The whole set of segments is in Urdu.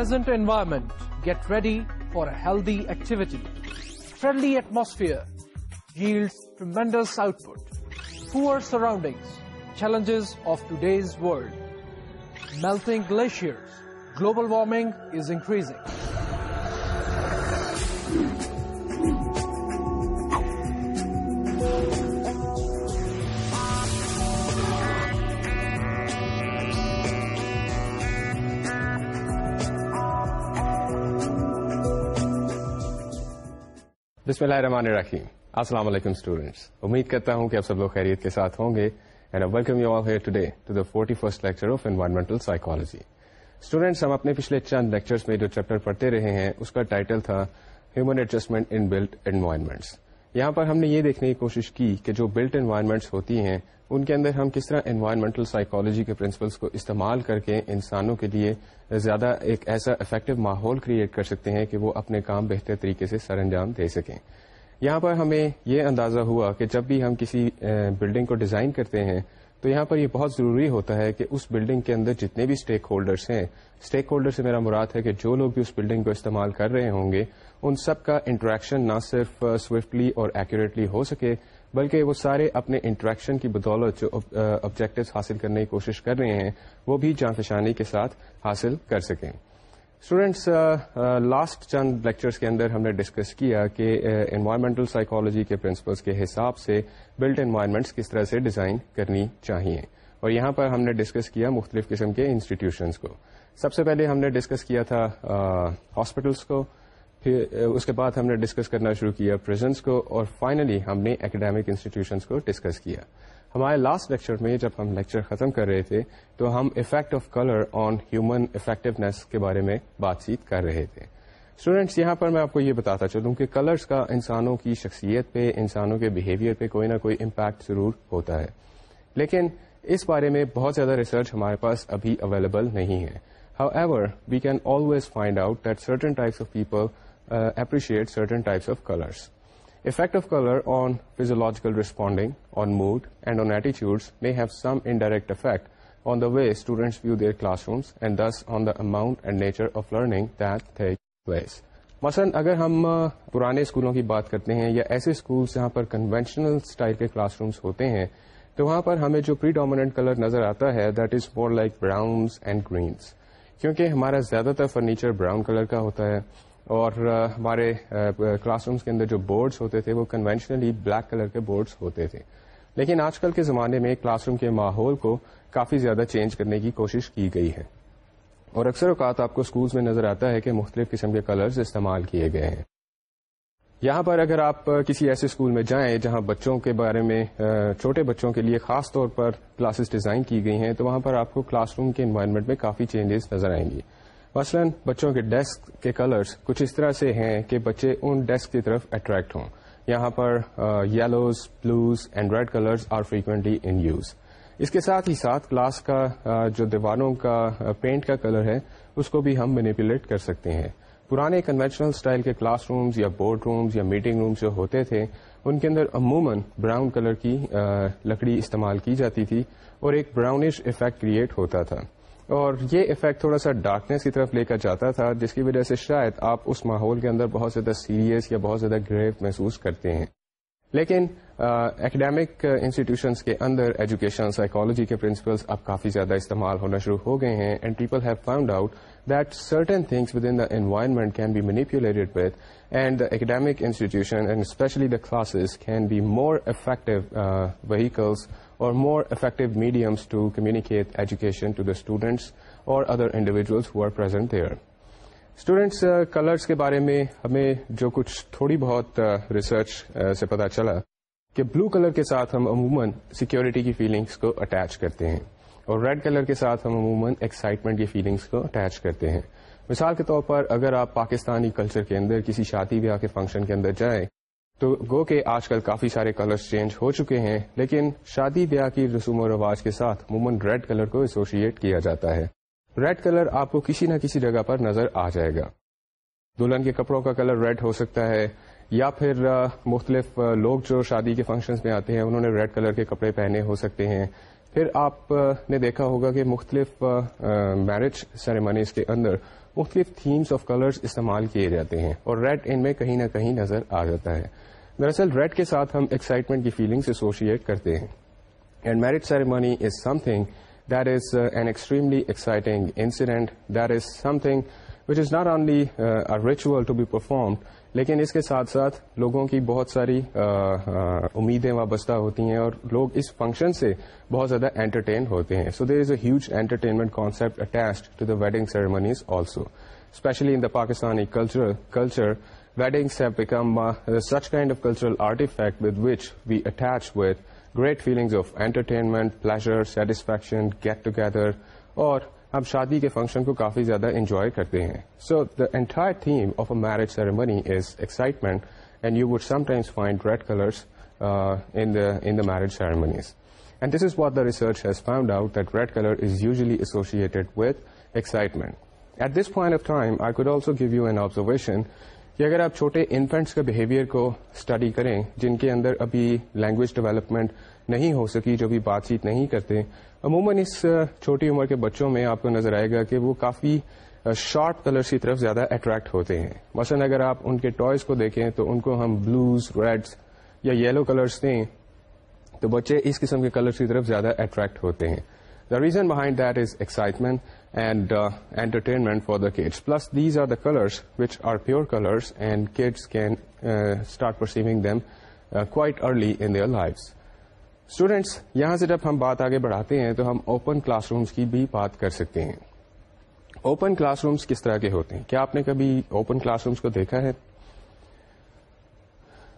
Pleasant environment. Get ready for a healthy activity. Friendly atmosphere yields tremendous output. Poor surroundings, challenges of today's world. Melting glaciers, global warming is increasing. بسم اللہ الرحمن الرحیم السلام علیکم اسٹوڈینٹس امید کرتا ہوں کہ آپ سب لوگ خیریت کے ساتھ ہوں گے and a welcome you of today to the forty first lecture of environmental psychology students ہم اپنے پچھلے چند لیکچرس میں جو چیپٹر پڑھتے رہے ہیں اس کا ٹائٹل تھا human adjustment in built environments یہاں پر ہم نے یہ دیکھنے کی کوشش کی کہ جو بلٹ انوائرمنٹس ہوتی ہیں ان کے اندر ہم کس طرح انوائرمنٹل سائیکالوجی کے پرنسپلس کو استعمال کر کے انسانوں کے لیے زیادہ ایک ایسا افیکٹو ماحول کریٹ کر سکتے ہیں کہ وہ اپنے کام بہتر طریقے سے سر انجام دے سکیں یہاں پر ہمیں یہ اندازہ ہوا کہ جب بھی ہم کسی بلڈنگ کو ڈیزائن کرتے ہیں تو یہاں پر یہ بہت ضروری ہوتا ہے کہ اس بلڈنگ کے اندر جتنے بھی اسٹیک ہولڈرس ہیں اسٹیک ہولڈر سے میرا مراد ہے کہ جو لوگ بھی اس بلڈنگ کو استعمال کر رہے ہوں گے ان سب کا انٹریکشن نہ صرف سوئفٹلی uh, اور ایکوریٹلی ہو سکے بلکہ وہ سارے اپنے انٹریکشن کی بدولت جو آبجیکٹو uh, حاصل کرنے کی کوشش کر رہے ہیں وہ بھی جانفشانی کے ساتھ حاصل کر سکیں اسٹوڈینٹس لاسٹ uh, چند لیکچرس کے اندر ہم نے ڈسکس کیا کہ انوائرمنٹل uh, سائیکالوجی کے پرنسپلس کے حساب سے بلڈ انوائرمنٹس کس طرح سے ڈیزائن کرنی چاہیے اور یہاں پر ہم نے ڈسکس کیا مختلف قسم کے انسٹیٹیوشنس کو سب سے پہلے ہم نے ڈسکس کیا تھا ہاسپٹلس uh, کو پھر اس کے بعد ہم نے ڈسکس کرنا شروع کیا پریزنس کو اور فائنلی ہم نے اکیڈیمک انسٹیٹیوشنس کو ڈسکس کیا ہمارے لاسٹ لیکچر میں جب ہم لیکچر ختم کر رہے تھے تو ہم effect of colour on human effectiveness کے بارے میں بات چیت کر رہے تھے اسٹوڈینٹس یہاں پر میں آپ کو یہ بتاتا چلوں کہ کلرس کا انسانوں کی شخصیت پہ انسانوں کے بہیویئر پہ کوئی نہ کوئی امپیکٹ ضرور ہوتا ہے لیکن اس بارے میں بہت زیادہ ریسرچ ہمارے پاس ابھی اویلیبل نہیں ہے however we can always find out that certain types of people appreciate certain types of colours effect of colour on physiological responding on mood and on ایٹیچیوڈ may have some indirect effect on the way students view their classrooms and this on the amount and nature of learning that ways مثلاً اگر ہم uh, پرانے اسکولوں کی بات کرتے ہیں یا ایسے اسکولس جہاں پر کنونشنل اسٹائل کے کلاس رومس ہوتے ہیں تو وہاں پر ہمیں جو پری ڈومیننٹ کلر نظر آتا ہے that is more like browns and greens کیونکہ ہمارا زیادہ تر فرنیچر براؤن کلر کا ہوتا ہے اور ہمارے کلاس رومس کے اندر جو بورڈس ہوتے تھے وہ کنوینشنلی بلیک کلر کے بورڈز ہوتے تھے لیکن آج کل کے زمانے میں کلاس روم کے ماحول کو کافی زیادہ چینج کرنے کی کوشش کی گئی ہے اور اکثر اوقات آپ کو اسکولس میں نظر آتا ہے کہ مختلف قسم کے کلرز استعمال کیے گئے ہیں یہاں پر اگر آپ کسی ایسے اسکول میں جائیں جہاں بچوں کے بارے میں چھوٹے بچوں کے لیے خاص طور پر کلاسز ڈیزائن کی گئی ہیں تو وہاں پر آپ کو کلاس روم کے انوائرمنٹ میں کافی چینجز نظر آئیں گی مثلاً بچوں کے ڈیسک کے کلرز کچھ اس طرح سے ہیں کہ بچے ان ڈیسک کی طرف اٹریکٹ ہوں یہاں پر yellows blues and red colours are frequently in use اس کے ساتھ ہی ساتھ کلاس کا جو دیواروں کا پینٹ کا کلر ہے اس کو بھی ہم مینیپولیٹ کر سکتے ہیں پرانے کنوینشنل سٹائل کے کلاس رومز یا بورڈ رومز یا میٹنگ رومز جو ہوتے تھے ان کے اندر عموماً براؤن کلر کی لکڑی استعمال کی جاتی تھی اور ایک براؤنش افیکٹ کریٹ ہوتا تھا اور یہ افیکٹ تھوڑا سا ڈارکنیس کی طرف لے کر جاتا تھا جس کی وجہ سے شاید آپ اس ماحول کے اندر بہت زیادہ سیریس یا بہت زیادہ گریو محسوس کرتے ہیں لیکن اکیڈیمک انسٹیٹیوشنس کے اندر ایجوکیشن سائیکالوجی کے پرنسپلس اب کافی زیادہ استعمال ہونا شروع ہو گئے ہیں and people have find out that certain things within the environment can be manipulated with and the academic institution and especially the classes can be more effective vehicles or more effective mediums to communicate education to the students or other individuals who are present students colours کے بارے میں ہمیں جو کچھ تھوڑی بہت ریسرچ uh, uh, سے پتا چلا کہ بلو کلر کے ساتھ ہم عموماً سیکیورٹی کی فیلنگس کو اٹیچ کرتے ہیں اور ریڈ کلر کے ساتھ ہم عموماً ایکسائٹمنٹ کی فیلنگس کو اٹیچ کرتے ہیں مثال کے طور پر اگر آپ پاکستانی کلچر کے اندر کسی شادی بیاہ کے فنکشن کے اندر جائیں تو گو کہ آج کل کافی سارے کلرز چینج ہو چکے ہیں لیکن شادی بیاہ کی رسوم و رواج کے ساتھ عموماً ریڈ کلر کو ایسوسیٹ کیا جاتا ہے ریڈ کلر آپ کو کسی نہ کسی جگہ پر نظر آ جائے گا دلہن کے کپڑوں کا کلر ریڈ ہو سکتا ہے یا پھر مختلف لوگ جو شادی کے فنکشنز میں آتے ہیں انہوں نے ریڈ کلر کے کپڑے پہنے ہو سکتے ہیں پھر آپ نے دیکھا ہوگا کہ مختلف میرج سیریمنیز کے اندر مختلف تھیمس آف کلرز استعمال کیے جاتے ہیں اور ریڈ ان میں کہیں نہ کہیں نظر آ جاتا ہے دراصل ریڈ کے ساتھ ہم ایکسائٹمنٹ کی فیلنگ ایسوسیٹ کرتے ہیں and marriage ceremony is something there is an extremely exciting incident there is something which is not only ritual to be perform لیکن اس کے ساتھ ساتھ لوگوں کی بہت ساری آ, آ, امیدیں وابستہ ہوتی ہیں اور لوگ اس فنکشن سے بہت زیادہ انٹرٹین ہوتے ہیں so there is a huge entertainment concept attached to the wedding ceremonies also especially in the Pakistani culture wedding such kind of cultural artefact with which we attach with great feelings of entertainment pleasure satisfaction get together اور آپ شادی کے فنکشن کو کافی زیادہ انجوائے کرتے ہیں so the entire theme of a marriage ceremony is excitement and you would sometimes find red colours in the the marriage and this is what research has out that red colour is usually with excitement at this point of time I could also give you an observation کہ اگر آپ چھوٹے انفینٹس کے بہیویئر کو اسٹڈی کریں جن کے اندر ابھی لینگویج ڈیولپمنٹ نہیں ہو سکی جو بھی بات چیت نہیں کرتے عموماً اس چھوٹی عمر کے بچوں میں آپ کو نظر آئے گا کہ وہ کافی شارپ کلرس کی طرف زیادہ اٹریکٹ ہوتے ہیں مثلاً اگر آپ ان کے ٹوائز کو دیکھیں تو ان کو ہم بلوز ریڈ یا یلو کلرس دیں تو بچے اس قسم کے کلرس کی طرف زیادہ اٹریکٹ ہوتے ہیں the reason behind that is excitement and entertainment for the kids plus these are the colours which are pure colours and kids can start perceiving them quite early in their life students یہاں سے جب ہم بات آگے بڑھاتے ہیں تو ہم اوپن کلاس رومس کی بھی بات کر سکتے ہیں اوپن کلاس رومس کس طرح کے ہوتے ہیں کیا آپ نے کبھی اوپن کلاس رومس کو دیکھا ہے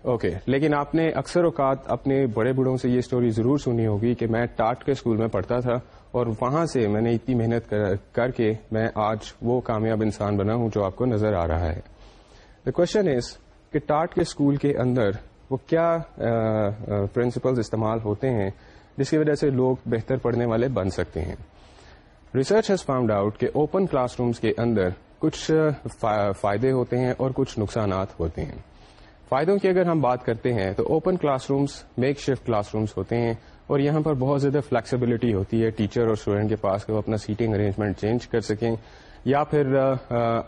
اوکے okay. لیکن آپ نے اکثر اوقات اپنے بڑے بوڑھوں سے یہ اسٹوری ضرور سنی ہوگی کہ میں ٹاٹ کے اسکول میں پڑھتا تھا اور وہاں سے میں نے اتنی محنت کر کے میں آج وہ کامیاب انسان بنا ہوں جو آپ کو نظر آ رہا ہے دا کوشچن از کہ ٹاٹ کے اسکول کے اندر وہ کیا پرنسپلز استعمال ہوتے ہیں جس کی وجہ سے لوگ بہتر پڑھنے والے بن سکتے ہیں ریسرچ ہیز فاؤنڈ آؤٹ کہ اوپن کلاس رومس کے اندر کچھ فائدے ہوتے ہیں اور کچھ نقصانات ہوتے ہیں فائدوں کی اگر ہم بات کرتے ہیں تو open classrooms makeshift classrooms ہوتے ہیں اور یہاں پر بہت زیادہ فلیکسیبلٹی ہوتی ہے ٹیچر اور اسٹوڈینٹ کے پاس کہ وہ اپنا سیٹنگ ارینجمنٹ چینج کر سکیں یا پھر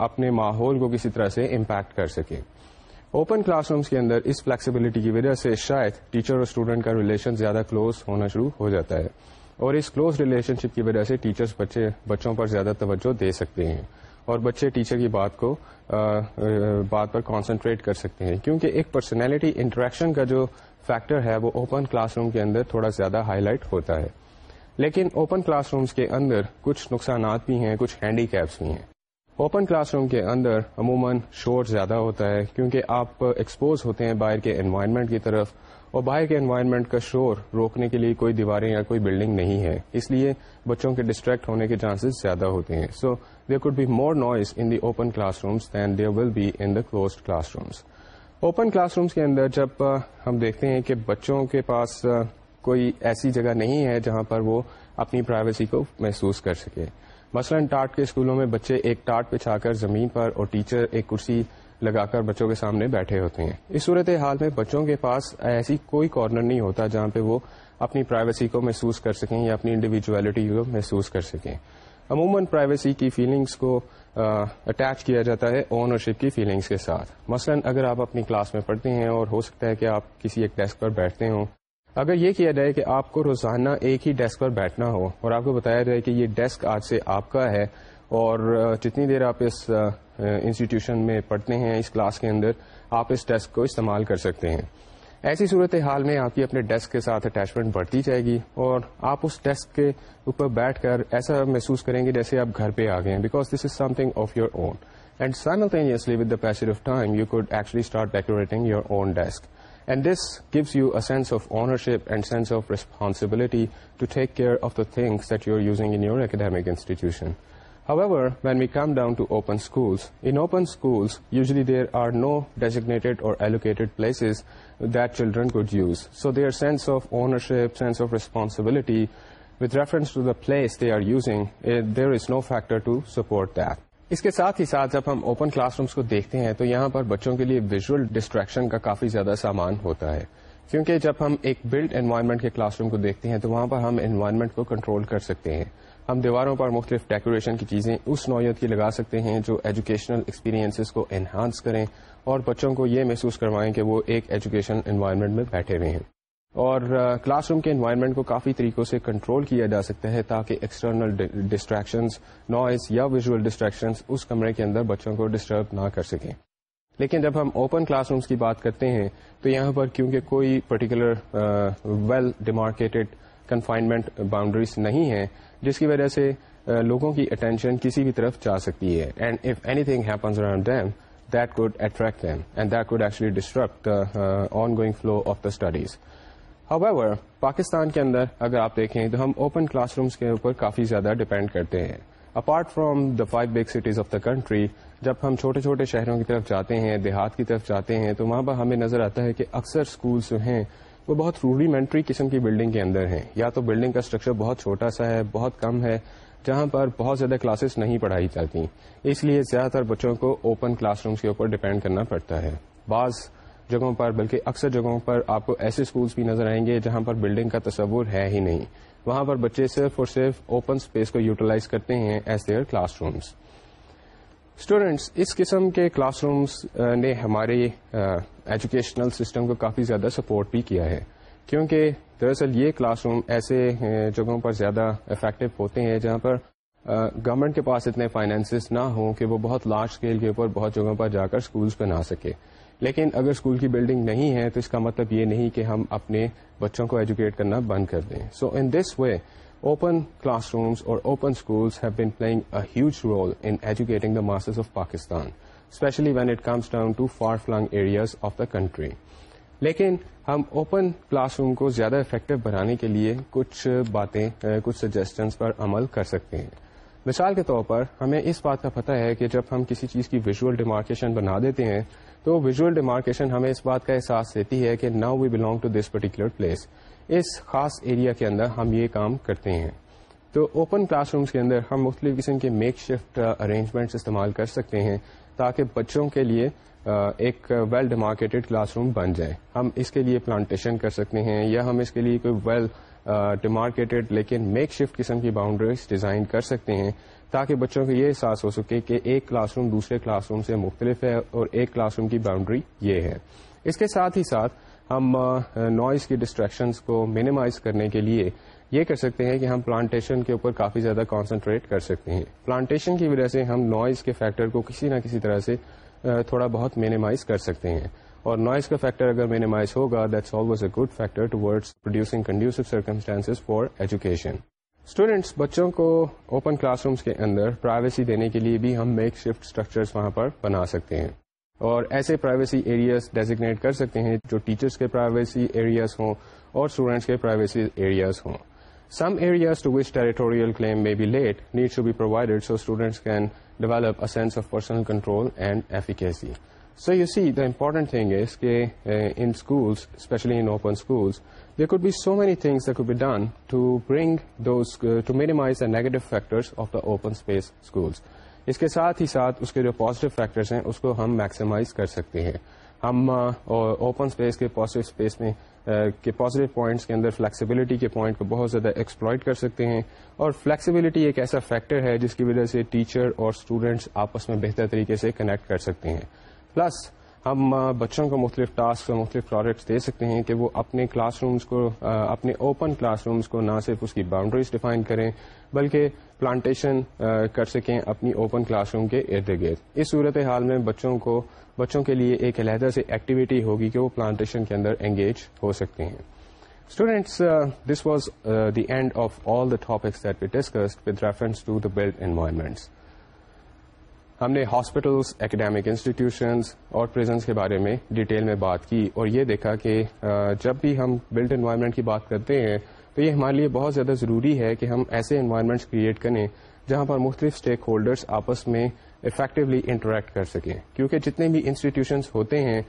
اپنے ماحول کو کسی طرح سے امپیکٹ کر سکیں اوپن کلاس رومس کے اندر اس فلیکسیبلٹی کی وجہ سے شاید ٹیچر اور اسٹوڈنٹ کا ریلیشن زیادہ کلوز ہونا شروع ہو جاتا ہے اور اس کلوز ریلیشن شپ کی وجہ سے ٹیچرس بچے بچوں پر زیادہ توجہ دے سکتے ہیں اور بچے ٹیچر کی بات کو آ, آ, بات پر کانسنٹریٹ کر سکتے ہیں کیونکہ ایک پرسنالٹی انٹریکشن کا جو فیکٹر ہے وہ اوپن کلاس روم کے اندر تھوڑا زیادہ ہائی لائٹ ہوتا ہے لیکن اوپن کلاس رومس کے اندر کچھ نقصانات بھی ہیں کچھ ہینڈیکیپس بھی ہیں اوپن کلاس روم کے اندر عموماً شور زیادہ ہوتا ہے کیونکہ آپ ایکسپوز ہوتے ہیں باہر کے انوائرمنٹ کی طرف اور باہر کے انوائرمنٹ کا شور روکنے کے لیے کوئی دیواریں یا کوئی بلڈنگ نہیں ہے اس لیے بچوں کے ڈسٹریکٹ ہونے کے چانسز زیادہ ہوتے ہیں so there could be more noise in the open classrooms than there will be in the closed classrooms open classrooms کے اندر جب ہم دیکھتے ہیں کہ بچوں کے پاس کوئی ایسی جگہ نہیں ہے جہاں پر وہ اپنی پرائیویسی کو محسوس کر سکے مثلاً ٹاٹ کے اسکولوں میں بچے ایک ٹاٹ پچھا کر زمین پر اور ٹیچر ایک کرسی لگا کر بچوں کے سامنے بیٹھے ہوتے ہیں اس صورت حال میں بچوں کے پاس ایسی کوئی کارنر نہیں ہوتا جہاں پہ وہ اپنی پرائیویسی کو محسوس کر سکیں یا اپنی انڈیویجولیٹی کو محسوس کر سکیں عموماً پرائیویسی کی فیلنگس کو اٹیچ کیا جاتا ہے اونرشپ کی فیلنگس کے ساتھ مثلاً اگر آپ اپنی کلاس میں پڑھتے ہیں اور ہو سکتا ہے کہ آپ کسی ایک ڈیسک پر بیٹھتے ہوں اگر یہ کیا جائے کہ آپ کو روزانہ ایک ہی ڈیسک پر بیٹھنا ہو اور آپ کو بتایا جائے کہ یہ ڈیسک آج سے آپ کا ہے اور جتنی دیر آپ اس انسٹیٹیوشن میں پڑھتے ہیں اس کلاس کے اندر آپ اس ڈیسک کو استعمال کر سکتے ہیں ایسی صورت حال میں آپ کی اپنے ڈیسک کے ساتھ اٹیچمنٹ بڑھتی جائے گی اور آپ اس ڈیسک کے اوپر بیٹھ کر ایسا محسوس کریں گے جیسے آپ گھر پہ آ ہیں because this is something of your own and things with the passage of time you could actually start decorating your own desk And this gives you a sense of ownership and sense of responsibility to take care of the things that you're using in your academic institution. However, when we come down to open schools, in open schools, usually there are no designated or allocated places that children could use. So their sense of ownership, sense of responsibility, with reference to the place they are using, eh, there is no factor to support that. اس کے ساتھ ہی ساتھ جب ہم اوپن کلاس رومس کو دیکھتے ہیں تو یہاں پر بچوں کے لیے ویژول ڈسٹریکشن کا کافی زیادہ سامان ہوتا ہے کیونکہ جب ہم ایک بلڈ انوائرمنٹ کے کلاس روم کو دیکھتے ہیں تو وہاں پر ہم انوائرمنٹ کو کنٹرول کر سکتے ہیں ہم دیواروں پر مختلف ڈیکوریشن کی چیزیں اس نوعیت کی لگا سکتے ہیں جو ایجوکیشنل ایکسپیرینس کو انہانس کریں اور بچوں کو یہ محسوس کروائیں کہ وہ ایک ایجوکیشن انوائرمنٹ میں بیٹھے ہوئے ہیں اور کلاس روم کے انوائرمنٹ کو کافی طریقوں سے کنٹرول کیا جا سکتا ہے تاکہ ایکسٹرنل ڈسٹریکشنز نوائز یا ویژول ڈسٹریکشنز اس کمرے کے اندر بچوں کو ڈسٹرب نہ کر سکیں لیکن جب ہم اوپن کلاس رومس کی بات کرتے ہیں تو یہاں پر کیونکہ کوئی particular well demarcated confinement boundaries نہیں ہیں جس کی وجہ سے uh, لوگوں کی اٹینشن کسی بھی طرف جا سکتی ہے and if anything happens around them that could attract them and that could actually disrupt ongoing flow of the studies However, Pakistan کے اندر اگر آپ دیکھیں تو ہم اوپن کلاس رومس کے اوپر کافی زیادہ ڈپینڈ کرتے ہیں apart from the five big cities of the country جب ہم چھوٹے چھوٹے شہروں کی طرف جاتے ہیں دیہات کی طرف جاتے ہیں تو وہاں پر ہمیں نظر آتا ہے کہ اکثر اسکولس جو ہیں وہ بہت روڈیمنٹری قسم کی بلڈنگ کے اندر ہیں یا تو بلڈنگ کا اسٹرکچر بہت چھوٹا سا ہے بہت کم ہے جہاں پر بہت زیادہ کلاسز نہیں پڑھائی جاتی اس لیے زیادہ تر بچوں کو اوپن کلاس رومس کے اوپر ڈپینڈ کرنا پڑتا ہے بعض جگہوں پر بلکہ اکثر جگہوں پر آپ کو ایسے اسکولس بھی نظر آئیں گے جہاں پر بلڈنگ کا تصور ہے ہی نہیں وہاں پر بچے صرف اور صرف اوپن اسپیس کو یوٹیلائز کرتے ہیں as their classrooms students اس قسم کے کلاس رومس نے ہمارے ایجوکیشنل سسٹم کو کافی زیادہ سپورٹ بھی کیا ہے کیونکہ دراصل یہ کلاس روم ایسے جگہوں پر زیادہ افیکٹو ہوتے ہیں جہاں پر گورنمنٹ کے پاس اتنے فائنینسز نہ ہوں کہ وہ بہت لارج اسکیل کے اوپر بہت جگہوں پر جا کر اسکولس بنا سکے لیکن اگر اسکول کی بلڈنگ نہیں ہے تو اس کا مطلب یہ نہیں کہ ہم اپنے بچوں کو ایجوکیٹ کرنا بند کر دیں so in this way open classrooms اور open schools have been playing a huge role in educating the masters of Pakistan especially when it comes down to far flung areas of the country لیکن ہم اوپن کلاس روم کو زیادہ افیکٹو بنانے کے لیے کچھ باتیں کچھ سجیشنس پر عمل کر سکتے ہیں مثال کے طور پر ہمیں اس بات کا پتہ ہے کہ جب ہم کسی چیز کی ویژول ڈیمارکیشن بنا دیتے ہیں تو ویژل ڈیمارکیشن ہمیں اس بات کا احساس دیتی ہے کہ now we belong to this particular place اس خاص ایریا کے اندر ہم یہ کام کرتے ہیں تو اوپن کلاس رومس کے اندر ہم مختلف قسم کے میک شفٹ ارینجمنٹس استعمال کر سکتے ہیں تاکہ بچوں کے لیے uh, ایک ویل ڈیمارکیٹڈ کلاس روم بن جائے ہم اس کے لیے پلانٹیشن کر سکتے ہیں یا ہم اس کے لیے کوئی ویل ڈیمارکیٹڈ uh, لیکن میک شفٹ قسم کی باؤنڈریز ڈیزائن کر سکتے ہیں تاکہ بچوں کو یہ احساس ہو سکے کہ ایک کلاس روم دوسرے کلاس روم سے مختلف ہے اور ایک کلاس روم کی باؤنڈری یہ ہے اس کے ساتھ ہی ساتھ ہم نوائز کی ڈسٹریکشنز کو مینیمائز کرنے کے لیے یہ کر سکتے ہیں کہ ہم پلانٹیشن کے اوپر کافی زیادہ کانسنٹریٹ کر سکتے ہیں پلانٹیشن کی وجہ سے ہم نوائز کے فیکٹر کو کسی نہ کسی طرح سے تھوڑا بہت مینیمائز کر سکتے ہیں اور نوائز کا فیکٹر اگر مینیمائز ہوگا that's allows a good factor towards producing conducive circumstance for education students بچوں کو اوپن کلاس رومس کے اندر پرائیویسی دینے کے لیے بھی ہم میک شفٹ اسٹرکچرس وہاں پر بنا سکتے ہیں اور ایسے پرائیویسی ایریاز ڈیزیگنیٹ کر سکتے ہیں جو ٹیچرس کے پرائیویسی ایریاز ہوں اور اسٹوڈینٹس کے پرائیویسی ایریاز ہوں some areas to which territorial claim میں be let need show be provided so students can develop a sense of personal control and efficacy so you see the important thing schools especially in open schools they could be so many things minimize the negative factor of the open space اس کے ساتھ ہی ساتھ اس کے جو پازیٹیو فیکٹرس ہیں اس کو ہم میکسیمائز کر سکتے ہیں ہم اوپن اسپیس کے اسپیس میں کے پاسٹیو پوائنٹس کے اندر فلیکسیبلٹی کے پوائنٹ کو بہت زیادہ ایکسپلائٹ کر سکتے ہیں اور فلیکسیبلٹی ایک ایسا فیکٹر ہے جس کی وجہ سے ٹیچر اور اسٹوڈینٹس آپس میں بہتر طریقے سے کنیکٹ کر سکتے ہیں پلس ہم بچوں کو مختلف ٹاسک اور مختلف پروجیکٹس دے سکتے ہیں کہ وہ اپنے کلاس رومز کو اپنے اوپن کلاس رومز کو نہ صرف اس کی باؤنڈریز ڈیفائن کریں بلکہ پلانٹیشن کر سکیں اپنی اوپن کلاس روم کے ارد گرد اس صورت حال میں بچوں کو بچوں کے لیے ایک علیحدہ سے ایکٹیویٹی ہوگی کہ وہ پلانٹیشن کے اندر انگیج ہو سکتے ہیں students this was the end of all the topics that we discussed with reference to the build environments ہم نے ہاسپٹلس اکیڈیمک انسٹیٹیوشنز اور پریزنس کے بارے میں ڈیٹیل میں بات کی اور یہ دیکھا کہ جب بھی ہم بلڈ انوائرمنٹ کی بات کرتے ہیں تو یہ ہمارے لیے بہت زیادہ ضروری ہے کہ ہم ایسے انوائرمنٹس کریٹ کریں جہاں پر مختلف اسٹیک ہولڈرس آپس میں افیکٹولی انٹریکٹ کر سکیں کیونکہ جتنے بھی انسٹیٹیوشنس ہوتے ہیں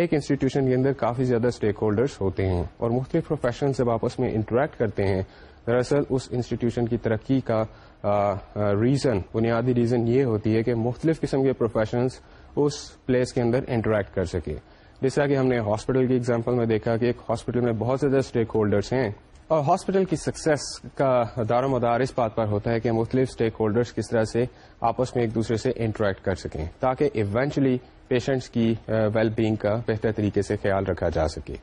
ایک انسٹیٹیوشن کے اندر کافی زیادہ اسٹیک ہولڈرس ہوتے ہیں اور مختلف پروفیشنل جب آپس میں انٹریکٹ کرتے ہیں دراصل اس انسٹیٹیوشن کی ترقی کا ریزن بنیادی ریزن یہ ہوتی ہے کہ مختلف قسم کے پروفیشنلز اس پلیس کے اندر انٹریکٹ کر سکے جیسا کہ ہم نے ہاسپٹل کی ایگزامپل میں دیکھا کہ ایک ہاسپٹل میں بہت زیادہ اسٹیک ہولڈرس ہیں اور ہاسپٹل کی سکسیس کا دار و مدار اس بات پر ہوتا ہے کہ مختلف اسٹیک ہولڈرس کس طرح سے آپس میں ایک دوسرے سے انٹریکٹ کر سکیں تاکہ ایونچولی پیشنٹس کی ویل بینگ کا بہتر طریقے سے خیال رکھا جا سکے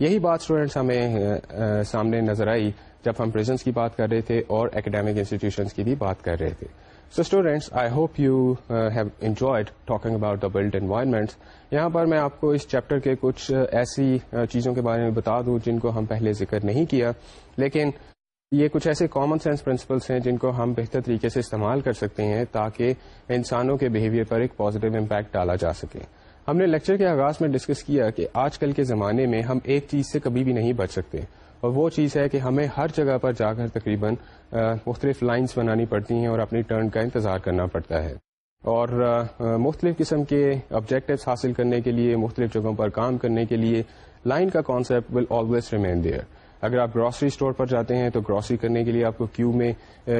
یہی بات اسٹوڈینٹس ہمیں سامنے نظر آئی جب ہم پریزنس کی بات کر رہے تھے اور اکیڈیمک انسٹیٹیوشنس کی بھی بات کر رہے تھے so students I hope you have enjoyed talking about the build environment یہاں پر میں آپ کو اس چیپٹر کے کچھ ایسی چیزوں کے بارے میں بتا دوں جن کو ہم پہلے ذکر نہیں کیا لیکن یہ کچھ ایسے کامن سینس پرنسپلس ہیں جن کو ہم بہتر طریقے سے استعمال کر سکتے ہیں تاکہ انسانوں کے بہیویئر پر ایک پازیٹو امپیکٹ ڈالا جا سکے ہم نے لیکچر کے آغاز میں ڈسکس کیا کہ آج کل کے زمانے میں ہم ایک چیز سے کبھی بھی نہیں بچ سکتے اور وہ چیز ہے کہ ہمیں ہر جگہ پر جا کر تقریباً مختلف لائنس بنانی پڑتی ہیں اور اپنی ٹرن کا انتظار کرنا پڑتا ہے اور مختلف قسم کے آبجیکٹوس حاصل کرنے کے لیے مختلف جگہوں پر کام کرنے کے لیے لائن کا concept will always remain there اگر آپ گراسری اسٹور پر جاتے ہیں تو گراسری کرنے کے لیے آپ کو کیو میں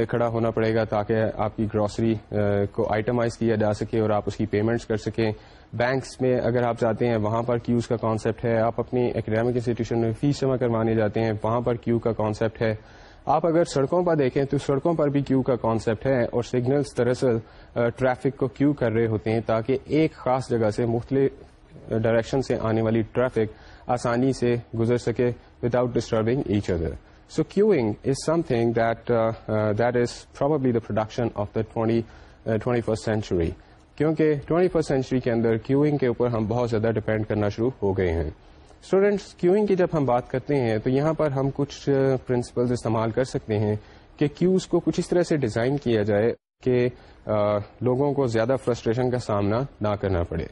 کھڑا ہونا پڑے گا تاکہ آپ کی گراسری کو آئٹمائز کیا جا سکے اور آپ اس کی پیمنٹس کر سکیں بینکس میں اگر آپ جاتے ہیں وہاں پر کیوز کا کانسیپٹ ہے آپ اپنی اکیڈیمک انسٹیٹیوشن میں فیس جمع کروانے جاتے ہیں وہاں پر کیو کا کانسیپٹ ہے آپ اگر سڑکوں پر دیکھیں تو سڑکوں پر بھی کیو کا کانسیپٹ ہے اور سگنلز دراصل ٹریفک کو کیو کر رہے ہوتے ہیں تاکہ ایک خاص جگہ سے مختلف ڈائریکشن سے آنے والی ٹریفک آسانی سے گزر سکے without disturbing each other so queuing is something that that is probably the production of the twenty first century کیونکہ ٹوئنٹی فرسٹ سینچری کے اندر کیوئنگ کے اوپر ہم بہت زیادہ ڈپینڈ کرنا شروع ہو گئے ہیں اسٹوڈینٹس کیوئنگ کی جب ہم بات کرتے ہیں تو یہاں پر ہم کچھ پرنسپلز استعمال کر سکتے ہیں کہ کیوز کو کچھ اس طرح سے ڈیزائن کیا جائے آ, لوگوں کو زیادہ فرسٹریشن کا سامنا نہ کرنا پڑے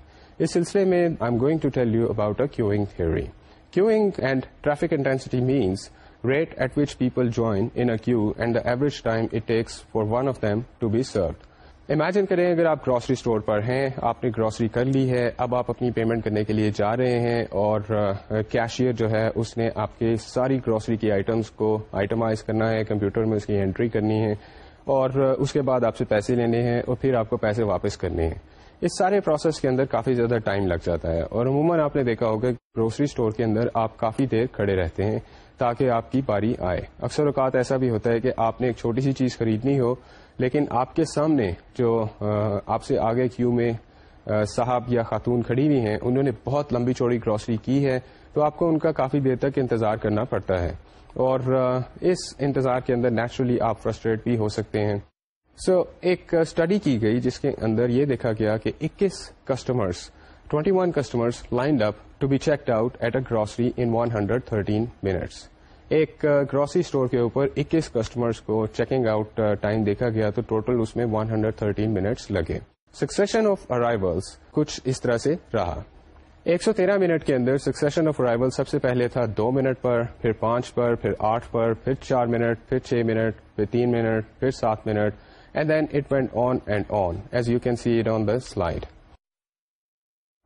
اس سلسلے میں I am going to tell you about a queuing theory queuing and traffic intensity means rate at which people join in queue and the average time it takes for one of them to be served imagine کریں اگر آپ گراسری اسٹور پر ہیں آپ نے گراسری کر لی ہے اب آپ اپنی پیمنٹ کرنے کے لیے جا رہے ہیں اور کیشئر جو ہے اس نے آپ کے ساری گراسری کی آئٹمس کو آئٹمائز کرنا ہے کمپیوٹر میں اس کی انٹری کرنی ہے اور اس کے بعد آپ سے پیسے لینے ہیں اور پھر آپ کو پیسے واپس کرنے ہیں اس سارے پروسیس کے اندر کافی زیادہ ٹائم لگ جاتا ہے اور عموماً آپ نے دیکھا ہوگا کہ گروسری اسٹور کے اندر آپ کافی دیر کھڑے رہتے ہیں تاکہ آپ کی باری آئے اکثر اوقات ایسا بھی ہوتا ہے کہ آپ نے ایک چھوٹی سی چیز خریدنی ہو لیکن آپ کے سامنے جو آپ سے آگے کیو میں صاحب یا خاتون کھڑی ہوئی ہیں انہوں نے بہت لمبی چوڑی گراسری کی ہے تو آپ کو ان کا کافی دیر تک انتظار کرنا پڑتا ہے اور اس انتظار کے اندر نیچرلی آپ فرسٹریٹ بھی ہو سکتے ہیں سو so, ایک اسٹڈی کی گئی جس کے اندر یہ دیکھا گیا کہ اکیس customers 21 one customers lined up to be check out at a grocery in one hundred thirteen minutes ایک گروسری اسٹور کے اوپر اکیس کسٹمرس کو چیکنگ آؤٹ ٹائم دیکھا گیا تو ٹوٹل اس میں 113 ہنڈریڈ منٹس لگے سکسیشن آف ارائیولس کچھ اس طرح سے رہا 113 منٹ کے اندر سکسیشن آف ارائیول سب سے پہلے تھا دو منٹ پر پھر پانچ پر پھر آٹھ پر پھر چار منٹ پھر چھ منٹ پھر تین منٹ پھر سات minute and then it went on and on as you can see it on the slide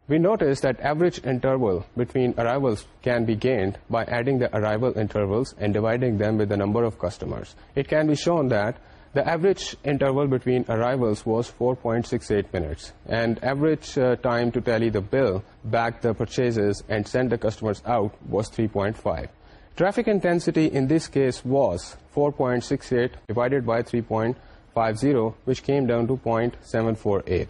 We notice that average interval between arrivals can be gained by adding the arrival intervals and dividing them with the number of customers. It can be shown that the average interval between arrivals was 4.68 minutes, and average uh, time to tally the bill, back the purchases, and send the customers out was 3.5. Traffic intensity in this case was 4.68 divided by 3.50, which came down to 0.748.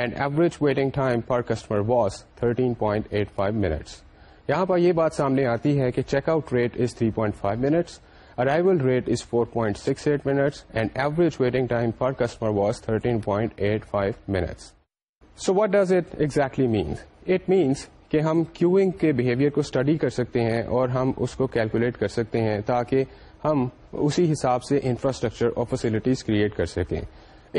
And average waiting time per customer was 13.85 minutes. Minutes یہاں پر یہ بات سامنے آتی ہے کہ check out rate is three point five minutes arrival rate is four point six eight minutes and average waiting time per customer was thirteen point eight five minutes so what does it exactly means it means کہ ہم کیوئنگ کے بہیویئر کو اسٹڈی کر سکتے ہیں اور ہم اس کو کیلکولیٹ کر سکتے ہیں تاکہ ہم اسی حساب سے انفراسٹرکچر اور فیسلٹیز کریٹ کر سکیں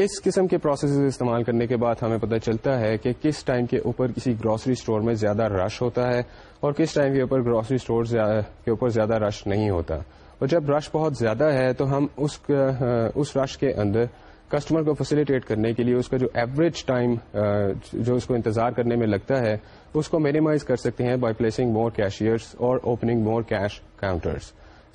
اس قسم کے پروسیسز استعمال کرنے کے بعد ہمیں پتہ چلتا ہے کہ کس ٹائم کے اوپر کسی گروسری اسٹور میں زیادہ رش ہوتا ہے اور کس ٹائم کے اوپر گروسری اسٹور کے اوپر زیادہ رش نہیں ہوتا اور جب رش بہت زیادہ ہے تو ہم اس اس رش کے اندر کسٹمر کو فیسیلیٹیٹ کرنے کے لیے اس کا جو ایوریج ٹائم جو اس کو انتظار کرنے میں لگتا ہے اس کو مینیمائز کر سکتے ہیں by placing more cashiers or opening more cash counters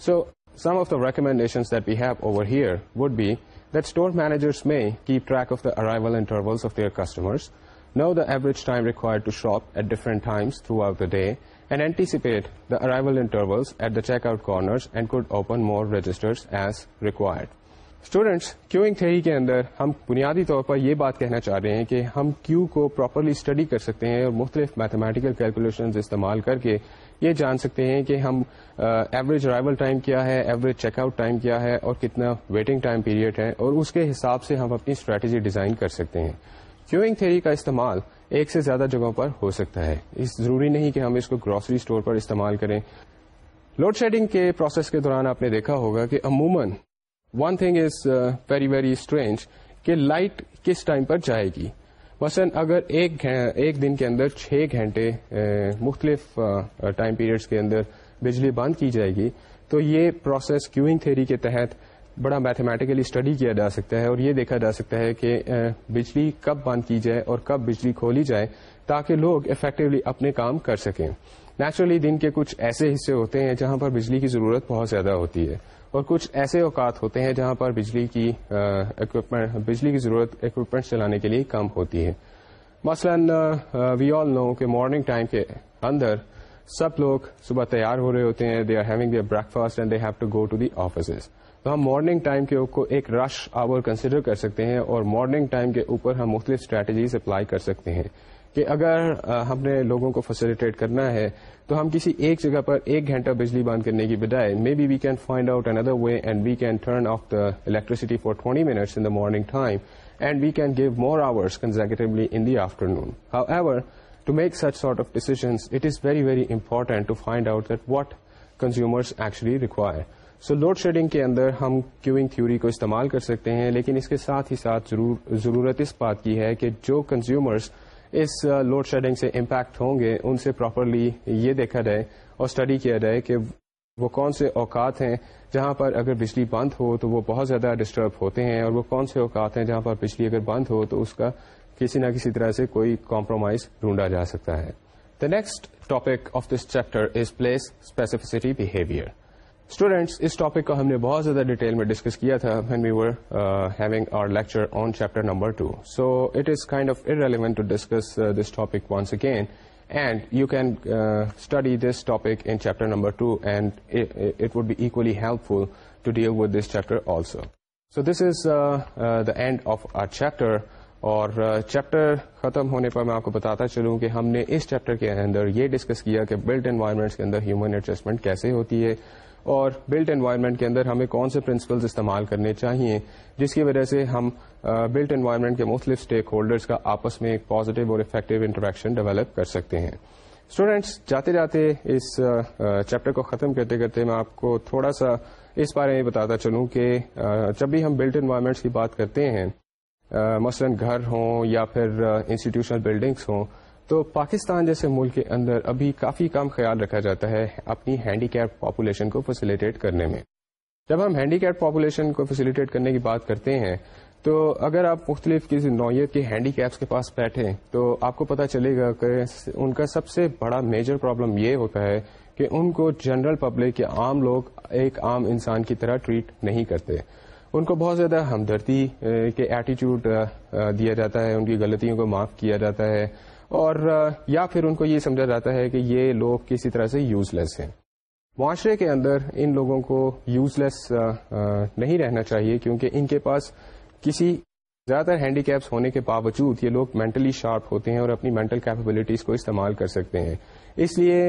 so some of the recommendations that we have over here would be that store managers may keep track of the arrival intervals of their customers know the ever to shop at different throughout the day and anticipate driven intervals at the checkout corners and could open more registers as required students queuing three کے اندر ہم بنیادی طور پر یہ بات کہنا چاہ رہے ہیں کہ ہم کیو کو پراپرلی اسٹڈی کر سکتے ہیں اور مختلف میتھمیٹکل کیلکولیشنز استعمال کر کے یہ جان سکتے ہیں کہ ہم ایوریج ارائیول ٹائم کیا ہے ایوریج چیک آؤٹ ٹائم کیا ہے اور کتنا ویٹنگ ٹائم پیریڈ ہے اور اس کے حساب سے ہم اپنی اسٹریٹجی ڈیزائن کر سکتے ہیں کیوئنگ تھیری کا استعمال ایک سے زیادہ جگہوں پر ہو سکتا ہے اس ضروری نہیں کہ ہم اس کو گروسری اسٹور پر استعمال کریں لوڈ شیڈنگ کے پروسیس کے دوران آپ نے دیکھا ہوگا کہ عموماً one thing is very very strange کہ لائٹ کس ٹائم پر جائے گی مثلاً اگر ایک ایک دن کے اندر چھ گھنٹے مختلف ٹائم پیریڈس کے اندر بجلی بند کی جائے گی تو یہ پروسیس کیوئنگ تھیری کے تحت بڑا میتھمیٹیکلی اسٹڈی کیا جا سکتا ہے اور یہ دیکھا جا سکتا ہے کہ بجلی کب بند کی جائے اور کب بجلی کھولی جائے تاکہ لوگ افیکٹولی اپنے کام کر سکیں نیچرلی دن کے کچھ ایسے حصے ہوتے ہیں جہاں پر بجلی کی ضرورت بہت زیادہ ہوتی ہے اور کچھ ایسے اوقات ہوتے ہیں جہاں پر بجلی کی اکوپمنٹ بجلی کی ضرورت اکوپمنٹ چلانے کے لیے کم ہوتی ہے مثلا وی آل نو کہ مارننگ ٹائم کے اندر سب لوگ صبح تیار ہو رہے ہوتے ہیں they are having their breakfast and they have to go to the offices تو ہم مارننگ ٹائم کے کو ایک رش آور کنسیڈر کر سکتے ہیں اور مارننگ ٹائم کے اوپر ہم مختلف اسٹریٹجیز اپلائی کر سکتے ہیں کہ اگر ہم نے لوگوں کو فیسلیٹیٹ کرنا ہے تو ہم کسی ایک جگہ پر ایک گھنٹہ بجلی بند کرنے کی بجائے may be we can find out another way and we can turn off the electricity for twenty minutes in the morning time and we can give more hours conservatively in the afternoon however to make such sort of decisions it is very very important to find out that what consumers actually require so load shedding کے اندر ہم کیوئنگ تھیوری کو استعمال کر سکتے ہیں لیکن اس کے ساتھ ہی ساتھ ضرورت اس بات کی ہے کہ جو کنزیومرس اس لوڈ شیڈنگ سے امپیکٹ ہوں گے ان سے پراپرلی یہ دیکھا جائے اور اسٹڈی کیا جائے کہ وہ کون سے اوقات ہیں جہاں پر اگر بجلی بند ہو تو وہ بہت زیادہ ڈسٹرب ہوتے ہیں اور وہ کون سے اوقات ہیں جہاں پر بجلی اگر بند ہو تو اس کا کسی نہ کسی طرح سے کوئی کمپرومائز ڈھونڈا جا سکتا ہے the next topic of this chapter is place specificity behaviour students us topic کو ہم نے بہت زیادہ ڈیٹیل میں ڈسکس کیا تھا when we were having our lecture on chapter number two so it is kind of irrelevant again and you can study this topic in chapter number two and it would be equally helpful to deal with this chapter also so this is the end of our chapter اور چیپٹر uh, ختم ہونے پر میں آپ کو بتاتا چلوں کہ ہم نے اس چیپٹر کے اندر یہ ڈسکس کیا کہ بلڈ انوائرمنٹس کے اندر ہیومن ایڈجسٹمنٹ کیسے ہوتی ہے اور بلٹ انوائرمنٹ کے اندر ہمیں کون سے پرنسپلز استعمال کرنے چاہیے جس کی وجہ سے ہم بلٹ انوائرمنٹ کے مختلف اسٹیک ہولڈرس کا آپس میں ایک پازیٹیو اور افیکٹو انٹریکشن ڈیولپ کر سکتے ہیں اسٹوڈینٹس جاتے جاتے اس چیپٹر کو ختم کرتے کرتے میں آپ کو تھوڑا سا اس بارے میں بتاتا چلوں کہ جب بھی ہم بلٹ انوائرمنٹس کی بات کرتے ہیں مثلاً گھر ہوں یا پھر انسٹیٹیوشنل بلڈنگس ہوں تو پاکستان جیسے ملک کے اندر ابھی کافی کم خیال رکھا جاتا ہے اپنی ہینڈی کیپ پاپولیشن کو فیسیلیٹیٹ کرنے میں جب ہم ہینڈی کیپ پاپولیشن کو فیسیلیٹیٹ کرنے کی بات کرتے ہیں تو اگر آپ مختلف کسی نوعیت کے ہینڈی کیپس کے پاس بیٹھے تو آپ کو پتہ چلے گا کہ ان کا سب سے بڑا میجر پرابلم یہ ہوتا ہے کہ ان کو جنرل پبلک یا عام لوگ ایک عام انسان کی طرح ٹریٹ نہیں کرتے ان کو بہت زیادہ ہمدردی کے ایٹیچیوڈ دیا جاتا ہے ان کی غلطیوں کو معاف کیا جاتا ہے اور یا پھر ان کو یہ سمجھا جاتا ہے کہ یہ لوگ کسی طرح سے یوز لیس ہیں معاشرے کے اندر ان لوگوں کو یوز لیس نہیں رہنا چاہیے کیونکہ ان کے پاس کسی زیادہ تر ہینڈی کیپس ہونے کے باوجود یہ لوگ مینٹلی شارپ ہوتے ہیں اور اپنی مینٹل کیپبلٹیز کو استعمال کر سکتے ہیں اس لیے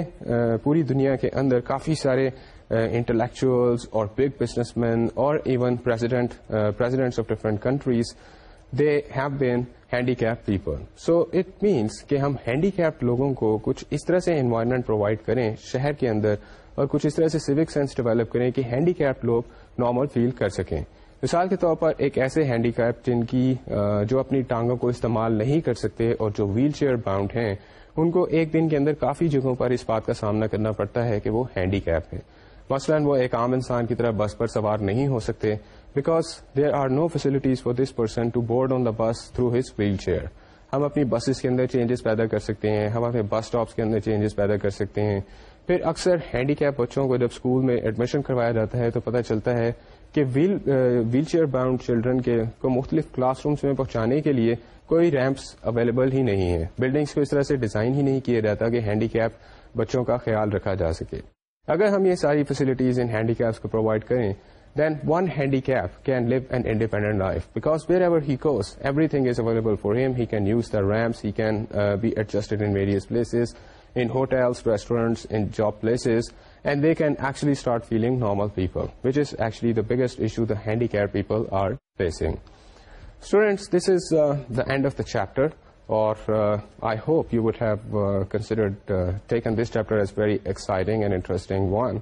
پوری دنیا کے اندر کافی سارے انٹلیکچوئلس اور بگ بزنس مین اور even presidents of different countries they have been cap people so it means کہ ہم ہینڈیکپ لوگوں کو کچھ اس طرح سے انوائرمنٹ پرووائڈ کریں شہر کے اندر اور کچھ اس طرح سے سیوک سینس ڈیولپ کریں کہ ہینڈیکپ لوگ نارمل فیل کر سکیں مثال کے طور پر ایک ایسے ہینڈیکپ جن کی جو اپنی ٹانگوں کو استعمال نہیں کر سکتے اور جو ویل چیئر باؤنڈ ہیں ان کو ایک دن کے اندر کافی جگہوں پر اس بات کا سامنا کرنا پڑتا ہے کہ وہ ہینڈیکپ ہے مثلاً وہ ایک عام انسان کی طرح بس پر سوار نہیں ہو سکتے because there are no facilities for this person to board on the bus through his wheelchair. Bus through his wheelchair ہم اپنی بسز کے اندر چینجز پیدا کر سکتے ہیں ہم اپنے بس اسٹاپس کے اندر چینجز پیدا کر سکتے ہیں پھر اکثر ہینڈی کیپ بچوں کو جب اسکول میں ایڈمیشن کروایا جاتا ہے تو پتہ چلتا ہے کہ wheel wheelchair bound children کے کو مختلف کلاس رومس میں پہنچانے کے لیے کوئی ریمپس اویلیبل ہی نہیں ہے بلڈنگس کو اس طرح سے ڈیزائن ہی نہیں کیا جاتا کہ ہینڈی کیپ بچوں کا خیال رکھا جا سکے اگر ہم یہ ساری فیسلٹیز ان ہینڈی کیپس کو پرووائڈ کریں then one handicap can live an independent life, because wherever he goes, everything is available for him. He can use the ramps, he can uh, be adjusted in various places, in hotels, restaurants, in job places, and they can actually start feeling normal people, which is actually the biggest issue the handicapped people are facing. Students, this is uh, the end of the chapter, or uh, I hope you would have taken this chapter as very exciting and interesting one.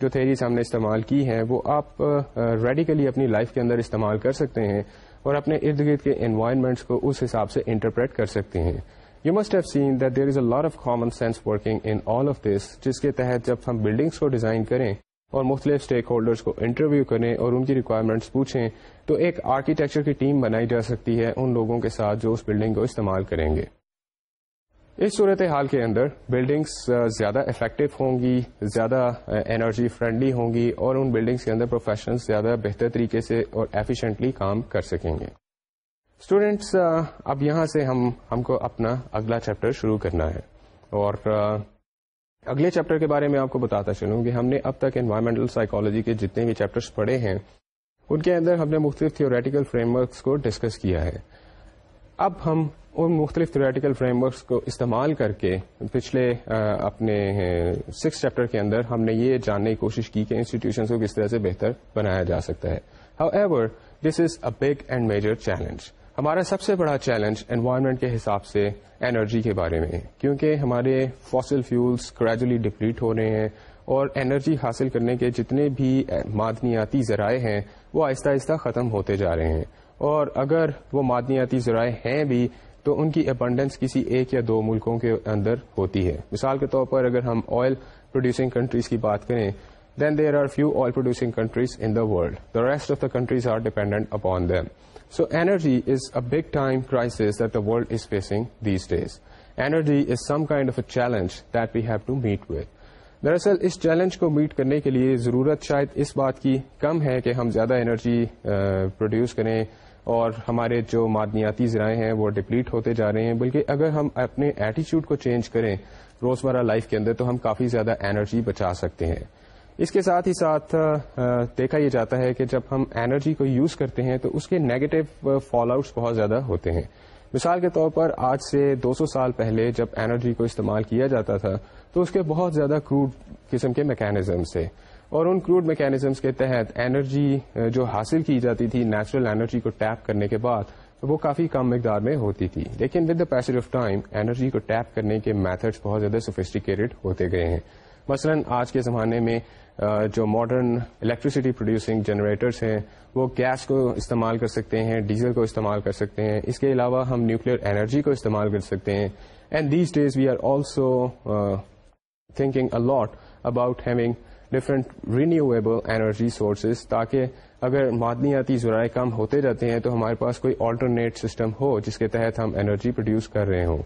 جو تھیریز جی ہم نے استعمال کی ہیں وہ آپ ریڈیکلی اپنی لائف کے اندر استعمال کر سکتے ہیں اور اپنے ارد گرد کے انوائرمنٹس کو اس حساب سے انٹرپریٹ کر سکتے ہیں you must have seen that there is a lot of common sense working in all of this جس کے تحت جب ہم بلڈنگس کو ڈیزائن کریں اور مختلف اسٹیک ہولڈرس کو انٹرویو کریں اور ان کی ریکوائرمنٹس پوچھیں تو ایک آرکیٹیکچر کی ٹیم بنائی جا سکتی ہے ان لوگوں کے ساتھ جو اس بلڈنگ کو استعمال کریں گے اس صورتحال کے اندر بلڈنگس زیادہ افیکٹو ہوں گی زیادہ انرجی فرینڈلی ہوں گی اور ان بلڈنگس کے اندر پروفیشنل زیادہ بہتر طریقے سے اور ایفیشنٹلی کام کر سکیں گے اسٹوڈینٹس اب یہاں سے ہم ہم کو اپنا اگلا چیپٹر شروع کرنا ہے اور اگلے چیپٹر کے بارے میں آپ کو بتاتا چلوں کہ ہم نے اب تک انوائرمنٹل سائیکالوجی کے جتنے بھی چیپٹرس پڑھے ہیں ان کے اندر ہم نے مختلف تھیوریٹیکل فریم ورکس کو ڈسکس کیا ہے اب ہم ان مختلف تھریٹیکل فریم ورکس کو استعمال کر کے پچھلے اپنے سکس چیپٹر کے اندر ہم نے یہ جاننے کی کوشش کی کہ انسٹیٹیوشنس کو کس طرح سے بہتر بنایا جا سکتا ہے however this is a big and major challenge ہمارا سب سے بڑا چیلنج انوائرمنٹ کے حساب سے انرجی کے بارے میں کیونکہ ہمارے فاسل فیولس گریجولی ڈپلیٹ ہو رہے ہیں اور انرجی حاصل کرنے کے جتنے بھی معدنیاتی ذرائع ہیں وہ آہستہ آہستہ ختم ہوتے جا رہے ہیں اور اگر وہ معدنیاتی ذرائع ہیں بھی تو ان کی اپنڈنس کسی ایک یا دو ملکوں کے اندر ہوتی ہے مثال کے طور پر اگر ہم آئل پروڈیوسنگ کنٹریز کی بات کریں then there are few oil producing countries in the world the rest of the countries are dependent upon them so energy is a big time crisis the world is facing these days energy is some kind of a challenge that we have to meet with دراصل اس چیلنج کو میٹ کرنے کے لیے ضرورت شاید اس بات کی کم ہے کہ ہم زیادہ انرجی پروڈیوس uh, کریں اور ہمارے جو معدنیاتی ذرائع ہیں وہ ڈپلیٹ ہوتے جا رہے ہیں بلکہ اگر ہم اپنے ایٹیچیوڈ کو چینج کریں روزمرہ لائف کے اندر تو ہم کافی زیادہ انرجی بچا سکتے ہیں اس کے ساتھ ہی ساتھ دیکھا یہ جاتا ہے کہ جب ہم انرجی کو یوز کرتے ہیں تو اس کے نیگیٹو فال آؤٹس بہت زیادہ ہوتے ہیں مثال کے طور پر آج سے دو سو سال پہلے جب انرجی کو استعمال کیا جاتا تھا تو اس کے بہت زیادہ کروڈ قسم کے میکینزمس تھے اور ان کروڈ میکینزمس کے تحت انرجی جو حاصل کی جاتی تھی نیچرل انرجی کو ٹیپ کرنے کے بعد وہ کافی کم مقدار میں ہوتی تھی لیکن with the pace of time energy کو ٹیپ کرنے کے میتھڈ بہت زیادہ سوفیسٹیکیٹڈ ہوتے گئے ہیں مثلا آج کے زمانے میں جو ماڈرن الیکٹریسٹی پروڈیوسنگ جنریٹرس ہیں وہ گیس کو استعمال کر سکتے ہیں ڈیزل کو استعمال کر سکتے ہیں اس کے علاوہ ہم نیوکلیر انرجی کو استعمال کر سکتے ہیں and these days we are also thinking a lot about having different renewable energy sources تاکہ اگر معدنیاتی ذرائع کم ہوتے جاتے ہیں تو ہمارے پاس کوئی آلٹرنیٹ سسٹم ہو جس کے تحت ہم انرجی پروڈیوس کر رہے ہوں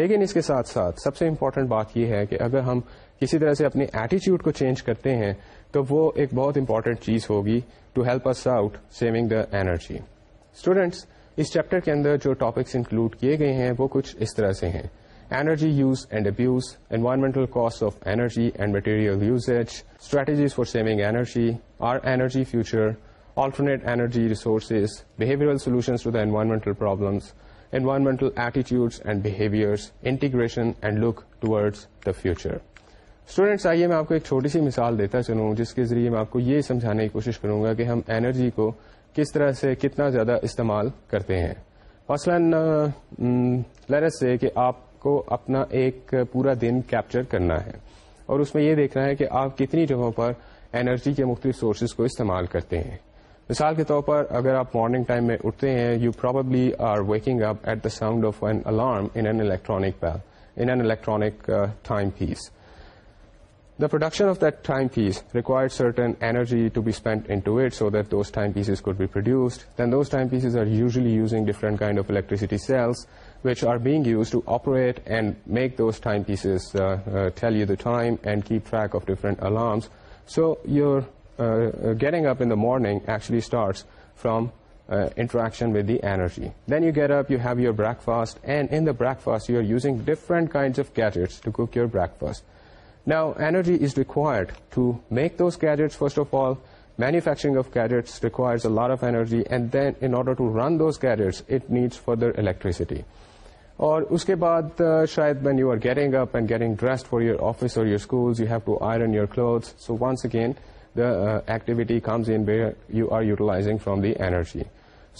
لیکن اس کے ساتھ ساتھ سب سے امپورٹنٹ بات یہ ہے کہ اگر ہم کسی طرح سے اپنے ایٹیچیوڈ کو چینج کرتے ہیں تو وہ ایک بہت امپورٹنٹ چیز ہوگی to help us out saving the energy students us chapter کے اندر جو ٹاپکس انکلوڈ کیے گئے ہیں وہ کچھ اس طرح سے ہیں energy use and abuse environmental cost of energy and material usage strategies for saving energy our energy future alternate energy resources solution to the environmental problems environmental ایٹیچیوڈ and behaviours integration and look towards the future students آئیے میں آپ کو ایک چھوٹی سی مثال دیتا چلوں جس کے ذریعے میں آپ کو یہ سمجھانے کی کوشش کروں گا کہ ہم انرجی کو کس طرح سے کتنا زیادہ استعمال کرتے ہیں مثلاً لیرز سے کہ آپ کو اپنا ایک پورا دن کیپچر کرنا ہے اور اس میں یہ دیکھنا ہے کہ آپ کتنی جگہوں پر انرجی کے مختلف سورسز کو استعمال کرتے ہیں مثال کے طور پر اگر آپ مارننگ ٹائم میں اٹھتے ہیں you probably are waking up at the sound of an alarm in in an an electronic electronic time piece the production of that time piece required certain energy to be spend into it so that those time pieces could be produced then those time pieces are usually using different kind of electricity cells which are being used to operate and make those timepieces uh, uh, tell you the time and keep track of different alarms. So your uh, getting up in the morning actually starts from interaction with the energy. Then you get up, you have your breakfast, and in the breakfast you're using different kinds of gadgets to cook your breakfast. Now energy is required to make those gadgets. First of all, manufacturing of gadgets requires a lot of energy, and then in order to run those gadgets, it needs further electricity. اور اس کے بعد شاید when you are getting up and getting dress for your office or your school you have to iron your cloth so once activity comes in where you are utilizing from the energy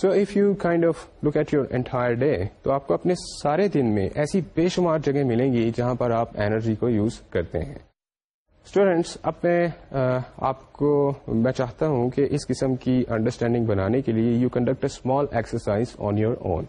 so if you kind of look at your entire day تو آپ کو اپنے سارے دن میں ایسی بے شمار جگہ ملیں گی جہاں پر آپ اینرجی کو یوز کرتے ہیں اسٹوڈینٹس اب میں آپ کو میں چاہتا ہوں کہ اس قسم کی انڈرسٹینڈنگ بنانے کے لیے you conduct a small exercise on your own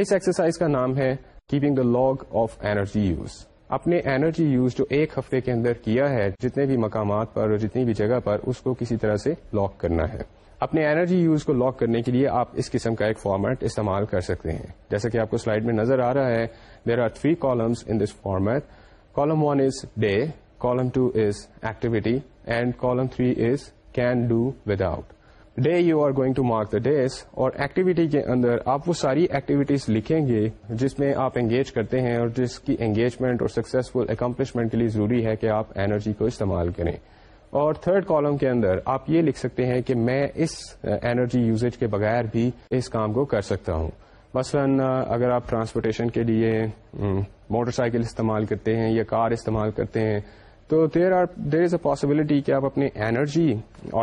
us exercise کا نام ہے keeping the log of energy use اپنے اینرجی یوز جو ایک ہفتے کے اندر کیا ہے جتنے بھی مقامات پر اور جتنی بھی جگہ پر اس کو کسی طرح سے لاک کرنا ہے اپنے اینرجی یوز کو لاک کرنے کے لیے آپ اس قسم کا ایک فارمیٹ استعمال کر سکتے ہیں جیسا کہ آپ کو سلائڈ میں نظر آ رہا ہے there are three columns in this format column one is day column two is activity and column three is can do without day you are going to mark the days اور ایکٹیویٹی کے اندر آپ وہ ساری ایکٹیویٹیز لکھیں گے جس میں آپ انگیج کرتے ہیں اور جس کی انگیجمنٹ اور سکسیزفل اکمپلشمنٹ کے لیے ضروری ہے کہ آپ انرجی کو استعمال کریں اور تھرڈ کالم کے اندر آپ یہ لکھ سکتے ہیں کہ میں اس انرجی uh, یوزیج کے بغیر بھی اس کام کو کر سکتا ہوں مثلا uh, اگر آپ ٹرانسپورٹیشن کے لیے موٹر um, سائیکل استعمال کرتے ہیں یا کار استعمال کرتے ہیں تو there are there is a possibility کہ آپ اپنے انرجی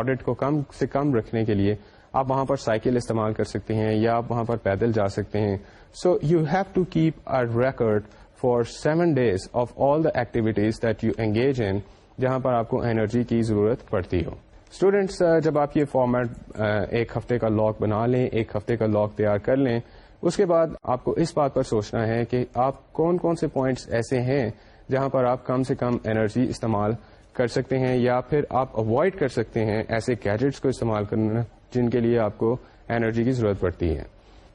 آڈٹ کو کم سے کم رکھنے کے لیے آپ وہاں پر سائیکل استعمال کر سکتے ہیں یا آپ وہاں پر پیدل جا سکتے ہیں so you have to keep a record for seven days of all the activities that you engage in جہاں پر آپ کو انرجی کی ضرورت پڑتی ہو اسٹوڈینٹس جب آپ یہ فارمیٹ ایک ہفتے کا لاگ بنا لیں ایک ہفتے کا لاگ تیار کر لیں اس کے بعد آپ کو اس بات پر سوچنا ہے کہ آپ کون کون سے پوائنٹس ایسے ہیں جہاں پر آپ کم سے کم انرجی استعمال کر سکتے ہیں یا پھر آپ اوائڈ کر سکتے ہیں ایسے گیجٹس کو استعمال کرنا جن کے لیے آپ کو انرجی کی ضرورت پڑتی ہے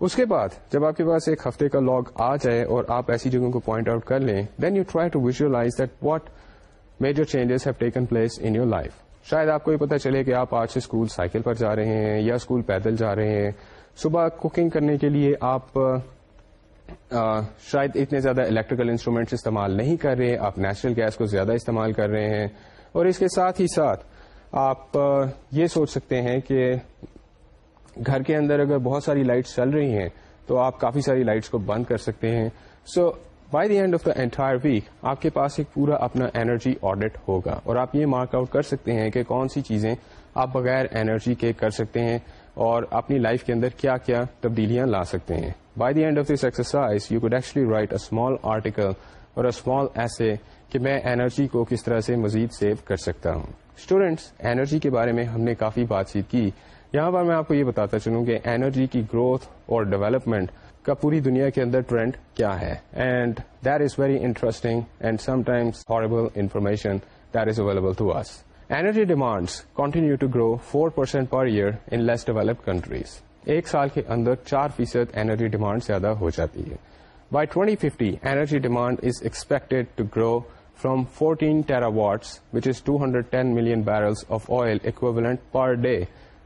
اس کے بعد جب آپ کے پاس ایک ہفتے کا لاگ آ جائے اور آپ ایسی جگہوں کو پوائنٹ آؤٹ کر لیں then you try to visualise that what major changes have taken place in your life شاید آپ کو یہ پتا چلے کہ آپ آج سے اسکول سائیکل پر جا رہے ہیں یا اسکول پیدل جا رہے ہیں صبح کوکنگ کرنے کے لیے آپ شاید اتنے زیادہ الیکٹریکل انسٹرومینٹس استعمال نہیں کر رہے آپ نیچرل گیس کو زیادہ استعمال کر رہے ہیں اور اس کے ساتھ ہی ساتھ آپ یہ سوچ سکتے ہیں کہ گھر کے اندر اگر بہت ساری لائٹس چل رہی ہیں تو آپ کافی ساری لائٹس کو بند کر سکتے ہیں so by the end of the entire week آپ کے پاس ایک پورا اپنا انرجی آڈٹ ہوگا اور آپ یہ مارک آؤٹ کر سکتے ہیں کہ کون سی چیزیں آپ بغیر انرجی کے کر سکتے ہیں اور اپنی لائف کے اندر کیا کیا تبدیلیاں لا سکتے ہیں by the end of this exercise you could actually write a small article or small essay کہ میں انرجی کو کس طرح سے مزید سیو کر سکتا ہوں اسٹوڈینٹس انرجی کے بارے میں ہم نے کافی بات چیت کی یہاں پر میں آپ کو یہ بتاتا چلوں کہ انرجی کی گروتھ اور ڈیولپمنٹ کا پوری دنیا کے اندر ٹرینڈ کیا ہے and and that that is is very interesting some horrible information available to us energy demands continue to grow four percent per year in less develop countries ایک سال کے اندر چار فیصد اینرجی ڈیمانڈ زیادہ ہو جاتی ہے by twenty fifty energy demand is expected to grow from terawatts which is two hundred ten million barrels of oil equivalent per day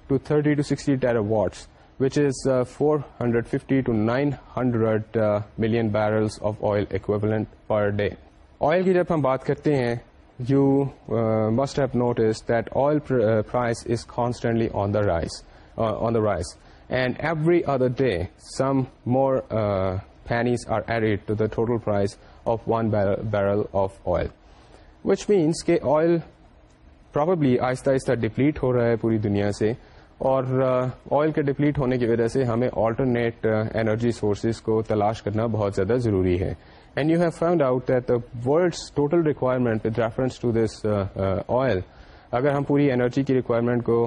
to thirty to sixty terawatts which is four hundred fifty to nine hundred million barrels of oil equivalent per day oil کی جب ہم بات کرتے ہیں you must keep note is that oil price is constantly on the on the rise and every other day some more pennies are added to the total price of one barrel of oil which means کہ آئل پرابلی آہستہ آہستہ ڈپلیٹ ہو رہا ہے پوری دنیا سے اور آئل uh, کے ڈپلیٹ ہونے کی وجہ سے ہمیں آلٹرنیٹ انرجی سورسز کو تلاش کرنا بہت زیادہ ضروری ہے and you have found out that world's total requirement with reference to this oil اگر ہم پوری انرجی کی ریکوائرمنٹ کو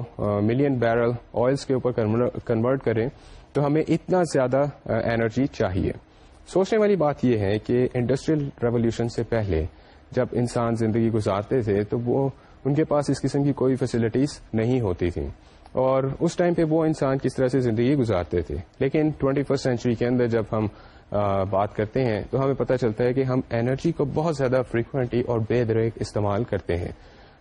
ملین بیرل آئلس کے اوپر کنورٹ کریں تو ہمیں اتنا زیادہ انرجی uh, چاہیے سوچنے والی بات یہ ہے کہ انڈسٹریل ریولیوشن سے پہلے جب انسان زندگی گزارتے تھے تو وہ ان کے پاس اس قسم کی کوئی فیسلٹیز نہیں ہوتی تھیں اور اس ٹائم پہ وہ انسان کس طرح سے زندگی گزارتے تھے لیکن ٹوئنٹی فرسٹ سینچری کے اندر جب ہم بات کرتے ہیں تو ہمیں پتہ چلتا ہے کہ ہم انرجی کو بہت زیادہ فریکوینٹلی اور بے دریک استعمال کرتے ہیں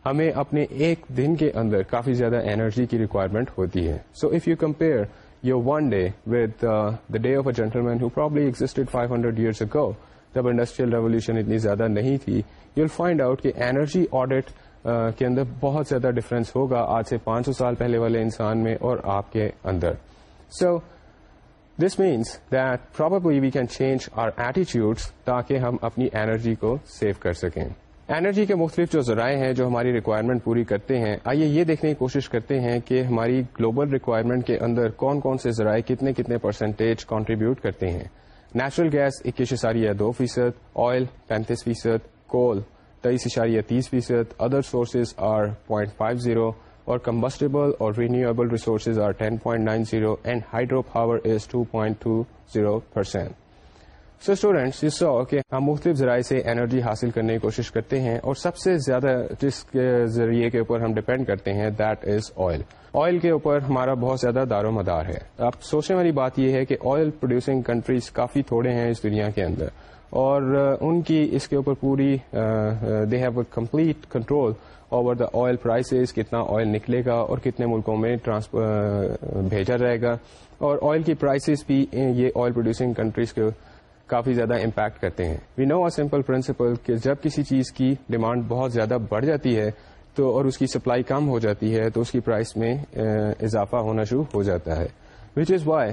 ہمیں اپنے ایک دن کے اندر کافی زیادہ انرجی کی ریکوائرمنٹ ہوتی ہے so if you compare your one day with the day of a gentleman who probably existed five hundred years ago جب انڈسٹریل ریولیوشن اتنی زیادہ نہیں تھی یو ول فائنڈ آؤٹ کہ انرجی آڈیٹ کے اندر بہت زیادہ ڈفرینس ہوگا آج سے پانچ سو سال پہلے والے انسان میں اور آپ کے اندر so so, this means that probably we can change our ایٹیچیوڈ تاکہ ہم اپنی انرجی کو سیو کر سکیں انرجی کے مختلف جو ذرائع ہیں جو ہماری ریکوائرمنٹ پوری کرتے ہیں آئیے یہ دیکھنے کی کوشش کرتے ہیں کہ ہماری گلوبل ریکوائرمنٹ کے اندر کون کون سے ذرائع کتنے کتنے پرسنٹیج کانٹریبیوٹ کرتے ہیں نیچرل گیس اکیس اشاریہ دو فیصد آئل پینتیس فیصد کول تیئیس اشاریہ تیس فیصد other sources are point five zero اور کمبسٹیبل اور renewable resources nine zero and hydro power is two point two zero percent ہم مختلف ذرائع سے انرجی حاصل کرنے کی کوشش کرتے ہیں اور سب سے زیادہ جس کے ذریعے کے اوپر ہم ڈپینڈ کرتے ہیں دیٹ از آئل آئل کے اوپر ہمارا بہت زیادہ دار و مدار ہے اب سوچنے والی بات یہ ہے کہ آئل پروڈیوسنگ کنٹریز کافی تھوڑے ہیں اس دنیا کے اندر اور ان کی اس کے اوپر پوری they have a complete control over the oil prices کتنا آئل نکلے گا اور کتنے ملکوں میں بھیجا رہے گا اور آئل کی پرائسز بھی یہ آئل پروڈیوسنگ کنٹریز کو کافی زیادہ امپیکٹ کرتے ہیں وی نو ا سمپل پرنسپل کہ جب کسی چیز کی ڈیمانڈ بہت زیادہ بڑھ جاتی ہے تو اور اس کی سپلائی کم ہو جاتی ہے تو اس کی پرائس میں اضافہ ہونا شروع ہو جاتا ہے which is why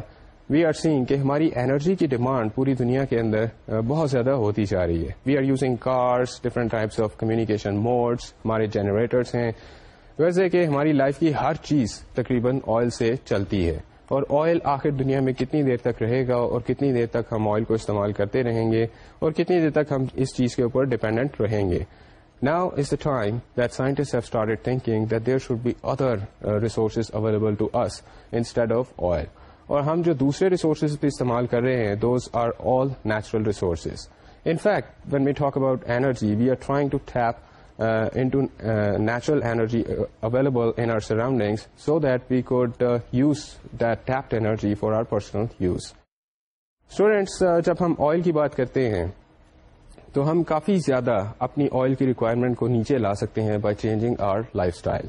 we are سینگ کہ ہماری انرجی کی ڈیمانڈ پوری دنیا کے اندر بہت زیادہ ہوتی جا رہی ہے we are using cars different types of communication modes ہمارے جنریٹرس ہیں ویسے کہ ہماری لائف کی ہر چیز تقریباً آئل سے چلتی ہے اور آئل آخر دنیا میں کتنی دیر تک رہے گا اور کتنی دیر تک ہم آئل کو استعمال کرتے رہیں گے اور کتنی دیر تک ہم اس چیز کے اوپر ڈپینڈنٹ رہیں گے now is the time that scientists start thinking that there should be other resources available to us instead of oil اور ہم جو دوسرے ریسورسز استعمال کر رہے ہیں those are all natural resources in fact when we talk about energy we are trying to tap in to natural energy available in our surroundings so that we could use that tapped energy for our personal use students جب ہم آئل کی بات کرتے ہیں تو ہم کافی زیادہ اپنی آئل کی ریکوائرمنٹ کو نیچے لا سکتے ہیں by changing our life style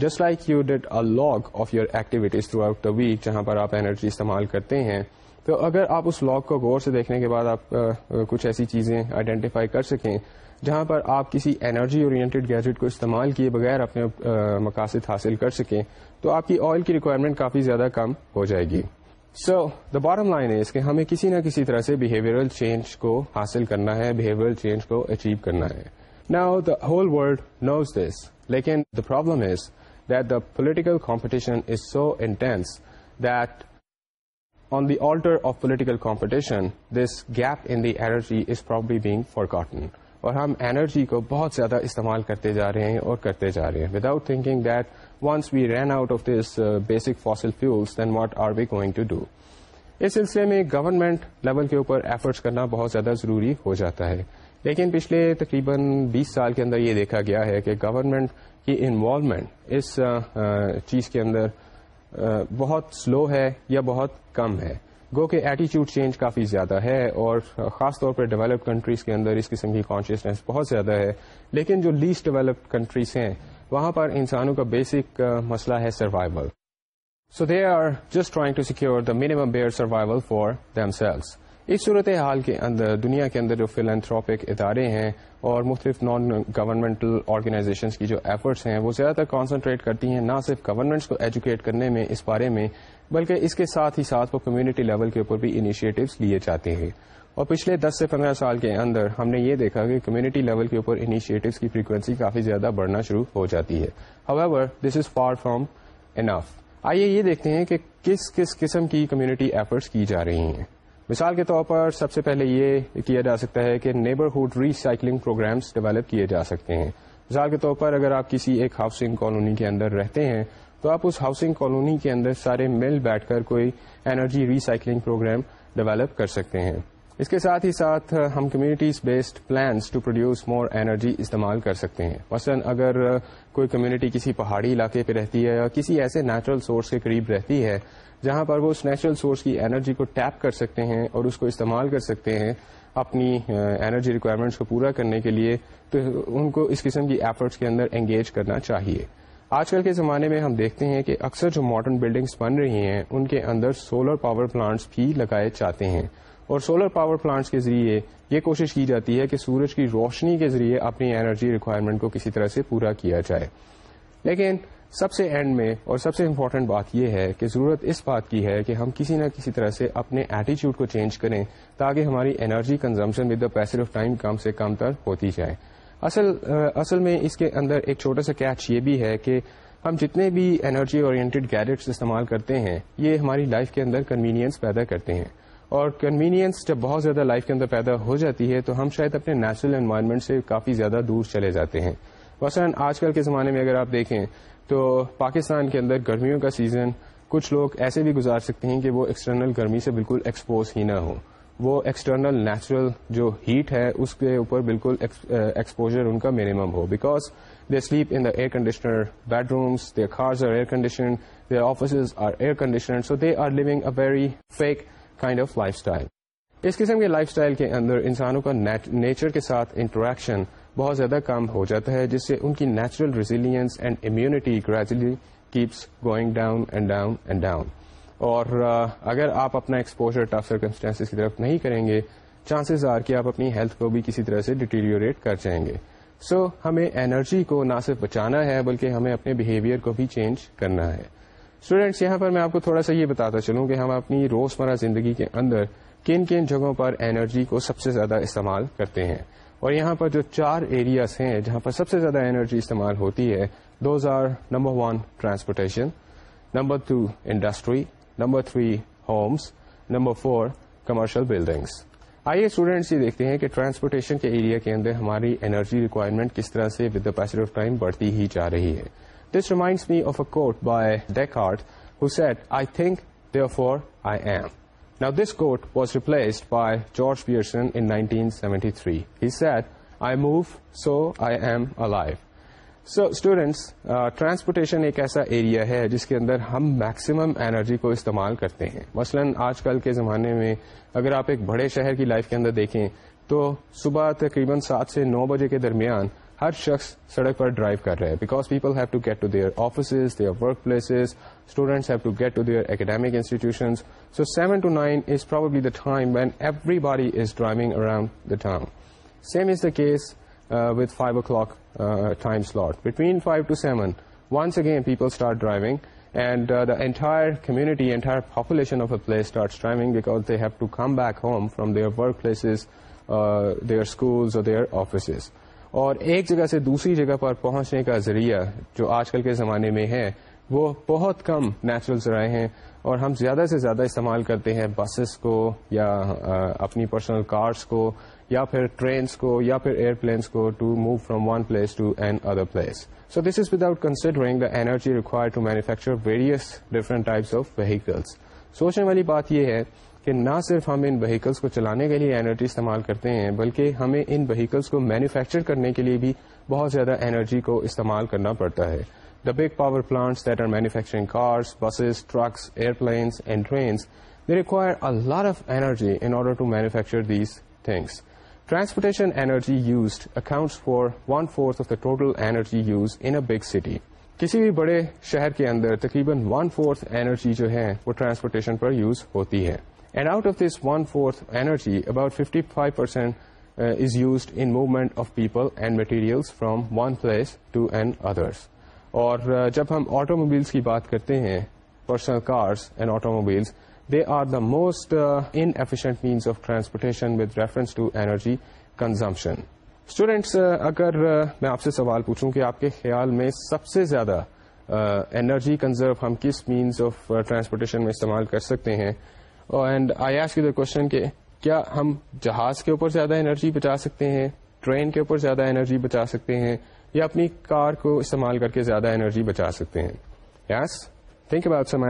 just like you date a log of your activities throughout the week جہاں پر آپ انرجی استعمال کرتے ہیں تو اگر آپ اس لاگ کو غور سے دیکھنے کے بعد آپ کچھ ایسی چیزیں آئیڈینٹیفائی کر سکیں جہاں پر آپ کسی انرجی اورینٹیڈ گیجٹ کو استعمال کیے بغیر اپنے مقاصد حاصل کر سکیں تو آپ کی آئل کی ریکوائرمنٹ کافی زیادہ کم ہو جائے گی سو دا بارم لائن اس کے ہمیں کسی نہ کسی طرح سے بہیویئرل چینج کو حاصل کرنا ہے بہیور چینج کو اچیو کرنا ہے نا the whole world knows this لیکن the problem is the political competition is so intense that on the altar of political competition this gap in دیجیے اور ہم اینرجی کو بہت زیادہ استعمال کرتے جا رہے ہیں اور کرتے جا رہے ہیں without thinking that once we run out of this basic fossil fuels then what are we going to do اس سلسلے میں گورنمنٹ لیول کے اوپر ایفرٹس کرنا بہت زیادہ ضروری ہو جاتا ہے لیکن پچھلے تقریباً بیس سال کے اندر یہ دیکھا گیا ہے کہ گورنمنٹ انوالومنٹ اس چیز کے اندر بہت سلو ہے یا بہت کم ہے گو کہ ایٹیچیوڈ چینج کافی زیادہ ہے اور خاص طور پر ڈیولپڈ کنٹریز کے اندر اس قسم کی کانشیسنیس بہت زیادہ ہے لیکن جو لیسٹ ڈیولپڈ کنٹریز ہیں وہاں پر انسانوں کا بیسک مسئلہ ہے survival so they are just trying to secure the minimum bare survival for themselves اس صورتحال کے اندر دنیا کے اندر جو فلینتھراپک ادارے ہیں اور مختلف نان گورنمنٹل آرگنائزیشنس کی جو ایفرٹس ہیں وہ زیادہ تر کانسنٹریٹ کرتی ہیں نہ صرف گورنمنٹس کو ایجوکیٹ کرنے میں اس بارے میں بلکہ اس کے ساتھ ہی ساتھ وہ کمیونٹی لیول کے اوپر بھی انیشیٹوز لیے جاتے ہیں اور پچھلے دس سے پندرہ سال کے اندر ہم نے یہ دیکھا کہ کمیونٹی لیول کے اوپر انیشیٹوز کی فریکوینسی کافی زیادہ بڑھنا شروع ہو جاتی ہے however this is far from enough آئیے یہ دیکھتے ہیں کہ کس کس قسم کی کمیونٹی ایفرٹس کی جا رہی ہیں مثال کے طور پر سب سے پہلے یہ کیا جا سکتا ہے کہ نیبرہڈ ریسائکلنگ پروگرامس ڈیولپ کیے جا سکتے ہیں مثال کے طور پر اگر آپ کسی ایک ہاؤسنگ کالونی کے اندر رہتے ہیں تو آپ اس ہاؤسنگ کالونی کے اندر سارے مل بیٹھ کر کوئی انرجی ریسائکلنگ پروگرام ڈیولپ کر سکتے ہیں اس کے ساتھ ہی ساتھ ہم communities based plans to produce more energy استعمال کر سکتے ہیں مثلاً اگر کوئی کمیونٹی کسی پہاڑی علاقے پہ رہتی ہے یا کسی ایسے نیچرل سورس کے قریب رہتی ہے جہاں پر وہ اس نیچرل سورس کی انرجی کو ٹیپ کر سکتے ہیں اور اس کو استعمال کر سکتے ہیں اپنی انرجی ریکوائرمنٹس کو پورا کرنے کے لیے تو ان کو اس قسم کی ایفرٹس کے اندر انگیج کرنا چاہیے آج کل کے زمانے میں ہم دیکھتے ہیں کہ اکثر جو ماڈرن بلڈنگس بن رہی ہیں ان کے اندر سولر پاور پلانٹس بھی لگائے جاتے ہیں اور سولر پاور پلانٹس کے ذریعے یہ کوشش کی جاتی ہے کہ سورج کی روشنی کے ذریعے اپنی انرجی ریکوائرمنٹ کو کسی طرح سے پورا کیا جائے لیکن سب سے اینڈ میں اور سب سے امپورٹنٹ بات یہ ہے کہ ضرورت اس بات کی ہے کہ ہم کسی نہ کسی طرح سے اپنے ایٹیچیوڈ کو چینج کریں تاکہ ہماری energy consumption with the pace of time کم سے کم تر ہوتی جائے اصل اصل میں اس کے اندر ایک چھوٹا سا کیچ یہ بھی ہے کہ ہم جتنے بھی انرجی اورینٹیڈ گیجٹس استعمال کرتے ہیں یہ ہماری لائف کے اندر کنوینئنس پیدا کرتے ہیں اور کنوینئنس جب بہت زیادہ لائف کے اندر پیدا ہو جاتی ہے تو ہم شاید اپنے نیچرل انوائرمنٹ سے کافی زیادہ دور چلے جاتے ہیں مثلاً آج کل کے زمانے میں اگر آپ دیکھیں تو پاکستان کے اندر گرمیوں کا سیزن کچھ لوگ ایسے بھی گزار سکتے ہیں کہ وہ ایکسٹرنل گرمی سے بالکل ایکسپوز ہی نہ ہوں وہ ایکسٹرنل نیچرل جو ہیٹ ہے اس کے اوپر بالکل ایکسپوجر ان کا minimum who because they sleep in the air conditioner bedrooms their cars are air condition their offices are air condition so they are living a very fake kind of lifestyle اس قسم کے لائف اسٹائل کے اندر انسانوں کا نیچر کے ساتھ انٹریکشن بہت زیادہ کام ہو جاتا ہے جس سے ان کی natural resilience and immunity gradually keeps going down and down and down اور اگر آپ اپنا ایکسپوجر ٹف سرکمسٹینس کی طرف نہیں کریں گے چانسز آر کہ آپ اپنی ہیلتھ کو بھی کسی طرح سے ڈیٹیریوریٹ کر جائیں گے سو so, ہمیں انرجی کو نہ صرف بچانا ہے بلکہ ہمیں اپنے بہیویئر کو بھی چینج کرنا ہے اسٹوڈینٹس یہاں پر میں آپ کو تھوڑا سا یہ بتاتا چلوں کہ ہم اپنی روزمرہ زندگی کے اندر کن کن جگہوں پر انرجی کو سب سے زیادہ استعمال کرتے ہیں اور یہاں پر جو چار ایریاز ہیں جہاں پر سب سے زیادہ انرجی استعمال ہوتی ہے those are number one transportation number two industry number three homes number four commercial buildings آئیے اسٹوڈینٹس یہ دیکھتے ہیں کہ ٹرانسپورٹیشن کے ایریا کے اندر ہماری انرجی ریکوائرمنٹ کس طرح سے with the pace of time بڑھتی ہی جا رہی ہے this reminds me of a quote by Descartes who said I think therefore I am now this quote was replaced by George Pearson seventy three said I move so I am alive so students transportation ایک ایسا ایریا ہے جس کے اندر ہم میکسمم اینرجی کو استعمال کرتے ہیں مثلاً آج کل کے زمانے میں اگر آپ ایک بڑے شہر کی لائف کے اندر دیکھیں تو صبح تقریباً سات سے نو بجے کے درمیان ہر شخص سڑک پر ڈرائیو کر رہے ہیں because people have to get to their offices their work places students have to get to their academic institutions so seven to nine is probably the time when everybody is driving around the town same is the case with five o'clock time slot between five to seven once again people start driving and the entire community entire population of a place start driving because they have to come back home from their work places their schools اور دیئر آفیسز اور ایک جگہ سے دوسری جگہ پر پہنچنے کا ذریعہ جو آج کل کے زمانے میں ہے وہ بہت کم نیچرل ذرائع ہیں اور ہم زیادہ سے زیادہ استعمال کرتے ہیں بسز کو یا اپنی پرسنل کارس کو یا پھر ٹرینس کو یا پھر ایئر پلینس کو to move from one place to another place so this is without considering the energy require to manufacture various different types of vehicles سوچنے والی بات یہ ہے کہ نہ صرف ہم ان وہیکلس کو چلانے کے لیے انرجی استعمال کرتے ہیں بلکہ ہمیں ان وہیکلس کو مینوفیکچر کرنے کے لیے بھی بہت زیادہ انرجی کو استعمال کرنا پڑتا ہے the big power plants that are manufacturing cars buses trucks airplanes and trains they require a lot of energy in order to manufacture these things transportation energy used accounts for one fourth of the total energy use in big city کسی بھی بڑے شہر کے اندر تقریباً ون فورتھ اینرجی جو ہے وہ ٹرانسپورٹیشن پر یوز ہوتی ہے and out of this one fourth energy about fifty five percent is used in movement of people and material from one place to and others اور جب ہم آٹو موبائلس کی بات کرتے ہیں personal car and automobile they are the most inefficient means of transportation with reference to energy consumption students اگر میں آپ سے سوال پوچھوں کہ آپ کے خیال میں سب سے زیادہ انرجی کنزرو ہم کس مینس آف ٹرانسپورٹیشن میں استعمال کر سکتے ہیں and I ask you question کہ کیا ہم جہاز کے اوپر زیادہ انرجی بچا سکتے ہیں ٹرین کے اوپر زیادہ انرجی بچا سکتے ہیں یا اپنی کار کو استعمال کر کے زیادہ انرجی بچا سکتے ہیں yes think about some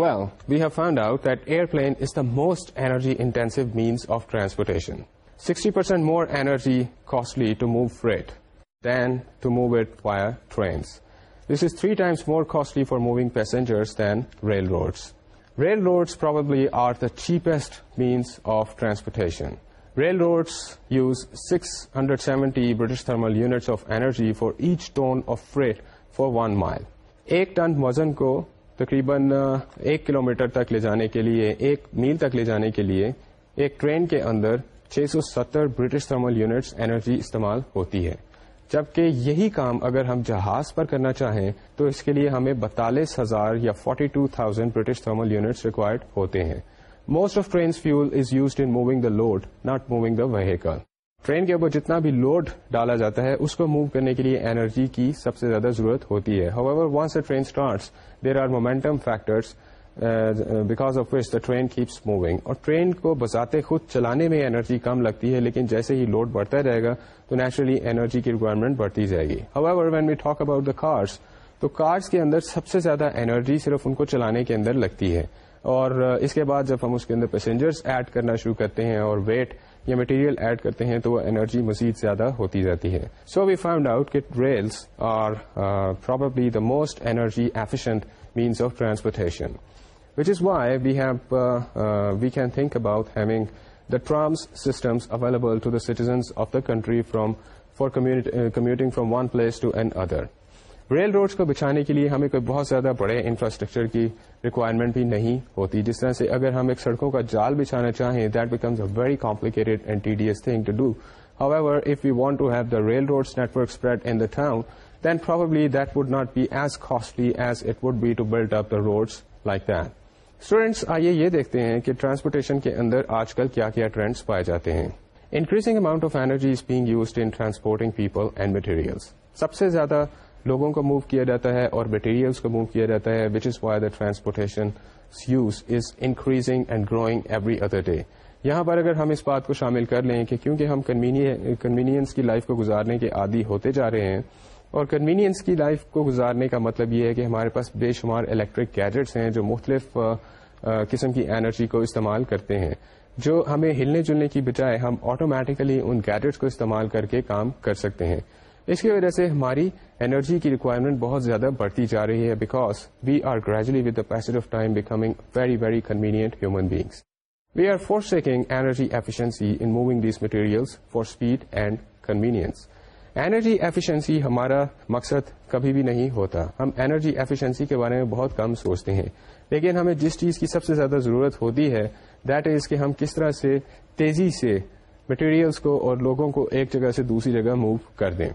well we have find out that airplane is the most energy intensive means of transportation sixty percent more energy costly to move freight than to move it via trains this is three times more costly for moving passengers than railroads railroads probably are the cheapest means of transportation railroads use six hundred seventy British thermal units of energy for each ton of freight for one mile ایک ٹن وزن کو تقریباً ایک کلو میٹر تک لے جانے کے لیے ایک میل تک لے جانے کے لیے ایک ٹرین کے اندر چھ سو ستر برٹش تھرمل یونٹس انرجی استعمال ہوتی ہے جبکہ یہی کام اگر ہم جہاز پر کرنا چاہیں تو اس کے لیے ہمیں بتالیس ہزار یا forty two thousand British thermal units required ہوتے ہیں most of train fuel is use in moving the load not moving the vehicle train کے اوپر جتنا بھی لوڈ ڈالا جاتا ہے اس کو موو کرنے کے لیے انرجی کی سب سے زیادہ ضرورت ہوتی ہے a train starts there are momentum factors because of which the train keeps moving اور ٹرین کو بساتے خود چلانے میں انرجی کم لگتی ہے لیکن جیسے ہی لوڈ بڑھتا جائے گا تو نیچرلی انرجی کی ریکوائرمنٹ بڑھتی جائے گی ہا when we talk about the cars تو کارس کے اندر سب سے زیادہ انرجی صرف ان کو چلانے کے اندر لگتی ہے اور uh, اس کے بعد جب ہم اس کے اندر پیسنجر ایڈ کرنا شروع کرتے ہیں اور ویٹ یا مٹیریل ایڈ کرتے ہیں تو وہ انرجی مزید زیادہ ہوتی جاتی ہے so we find out rails are probably the most energy efficient means of transportation which is why we have we can think about having the trams systems available to the citizens of the country from far uh, from one place to another railroads کو بچھانے کے لیے ہمیں کوئی بہت زیادہ بڑے انفراسٹرکچر کی ریکوائرمنٹ بھی نہیں ہوتی جس طرح سے اگر ہم ایک سڑکوں کا جال بچھانا چاہیں that becomes a very complicated and tedious thing to do how if you want to have the railroad network spread in town then probably that would not be as costly as it would be to build up the road like that students آئیے یہ دیکھتے ہیں کہ ٹرانسپورٹیشن کے اندر آج کل کیا کیا ٹرینڈس پائے جاتے ہیں increasing amount of energy is being used in transporting people and material سب سے زیادہ لوگوں کو موو کیا جاتا ہے اور مٹیریلس کو موو کیا جاتا ہے which is why the transportation use is increasing and growing every other day یہاں پر اگر ہم اس بات کو شامل کر لیں کہ کیونکہ ہم کنوینئنس کی لائف کو گزارنے کے عادی ہوتے جا رہے ہیں اور کنوینئنس کی لائف کو گزارنے کا مطلب یہ ہے کہ ہمارے پاس بے شمار الیکٹرک گیجٹس ہیں جو مختلف قسم کی انرجی کو استعمال کرتے ہیں جو ہمیں ہلنے جلنے کی بجائے ہم آٹومیٹیکلی ان گیجٹس کو استعمال کر کے کام کر سکتے ہیں اس کی وجہ سے ہماری انرجی کی ریکوائرمنٹ بہت زیادہ بڑھتی جا رہی ہے because we are gradually with the pace of time becoming very very convenient human beings we are for seeking energy efficiency in moving these material for speed and convenience energy efficiency ہمارا مقصد کبھی بھی نہیں ہوتا ہم اینرجی ایفیشنسی کے بارے میں بہت کم سوچتے ہیں لیکن ہمیں جس چیز کی سب سے زیادہ ضرورت ہوتی ہے دیٹ از کہ ہم کس طرح سے تیزی سے مٹیریلس کو اور لوگوں کو ایک جگہ سے دوسری جگہ موو کر دیں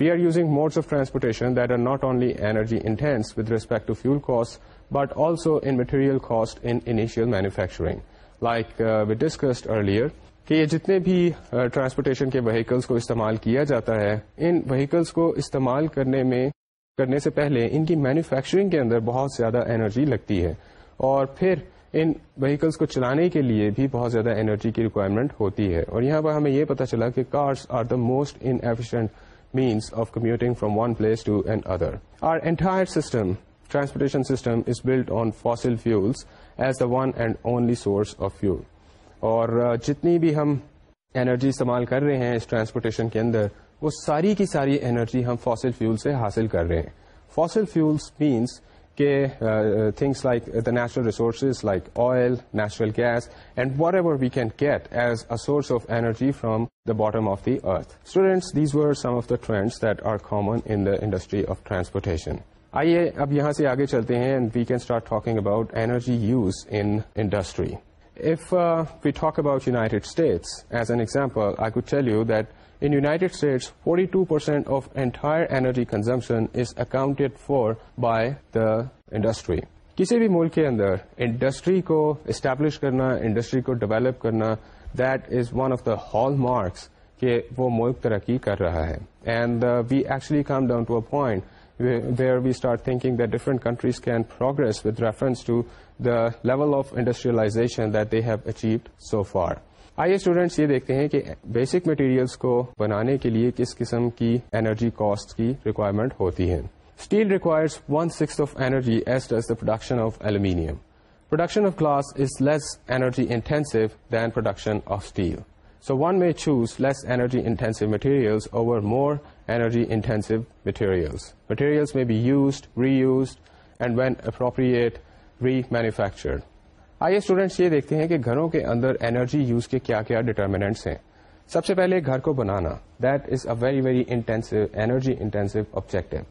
we are using modes of transportation that are not only energy intensive with respect to fuel cost but also in material cost initial manufacturing like we discussed earlier کہ یہ جتنے بھی ٹرانسپورٹیشن کے وہیکلس کو استعمال کیا جاتا ہے ان وہیکلس کو استعمال کرنے میں کرنے سے پہلے ان کی مینوفیکچرنگ کے اندر بہت زیادہ انرجی لگتی ہے اور پھر ان وہیکلس کو چلانے کے لیے بھی بہت زیادہ انرجی کی ریکوائرمنٹ ہوتی ہے اور یہاں پر ہمیں یہ پتا چلا کہ cars are the most in efficient means of commuting from one place to another or entire system transportation system is built on fossil fuels as the one and only source of fuel اور جتنی بھی ہم انرجی استعمال کر رہے ہیں اس ٹرانسپورٹیشن کے اندر وہ ساری کی ساری انرجی ہم فاسل فیول سے حاصل کر رہے ہیں فاسل فیولس مینس کہ things like the natural resources like oil natural gas and whatever we can get as a source of energy from the bottom of the earth students these were some of the trends that are common in the industry of transportation آئیے اب یہاں سے آگے چلتے ہیں we can start talking about energy use industry we talk about talk states as an example I example, tell you that in that in forty two percent of entire energy consumption is accounted for by the industry کسی بھی ملک کے اندر انڈسٹری کو اسٹیبلش کرنا انڈسٹری کو ڈیولپ کرنا that is one of the hallmarks کہ وہ ملک ترقی کر رہا ہے and we actually come down to a point where be start thinking different countries can progress with reference to the level of industrialization that they have achieved so far آئیے اسٹوڈینٹس یہ دیکھتے ہیں کہ بیسک مٹیریلس کو بنانے کے لیے کس قسم کی انرجی کاسٹ کی ریکوائرمنٹ ہوتی ہے steel requires one six of energy as does the production of aluminium production of glass is less energy intensive than production of steel so one may choose less energy intensive material over more energy intensive materials materials may be use reuse and when appropriate remanufactured آئیے اسٹوڈینٹس یہ دیکھتے ہیں کہ گھروں کے اندر اینرجی یوز کے کیا کیا ڈیٹرمنٹس ہیں سب سے پہلے گھر کو بنانا that is a very very intensive energy intensive objective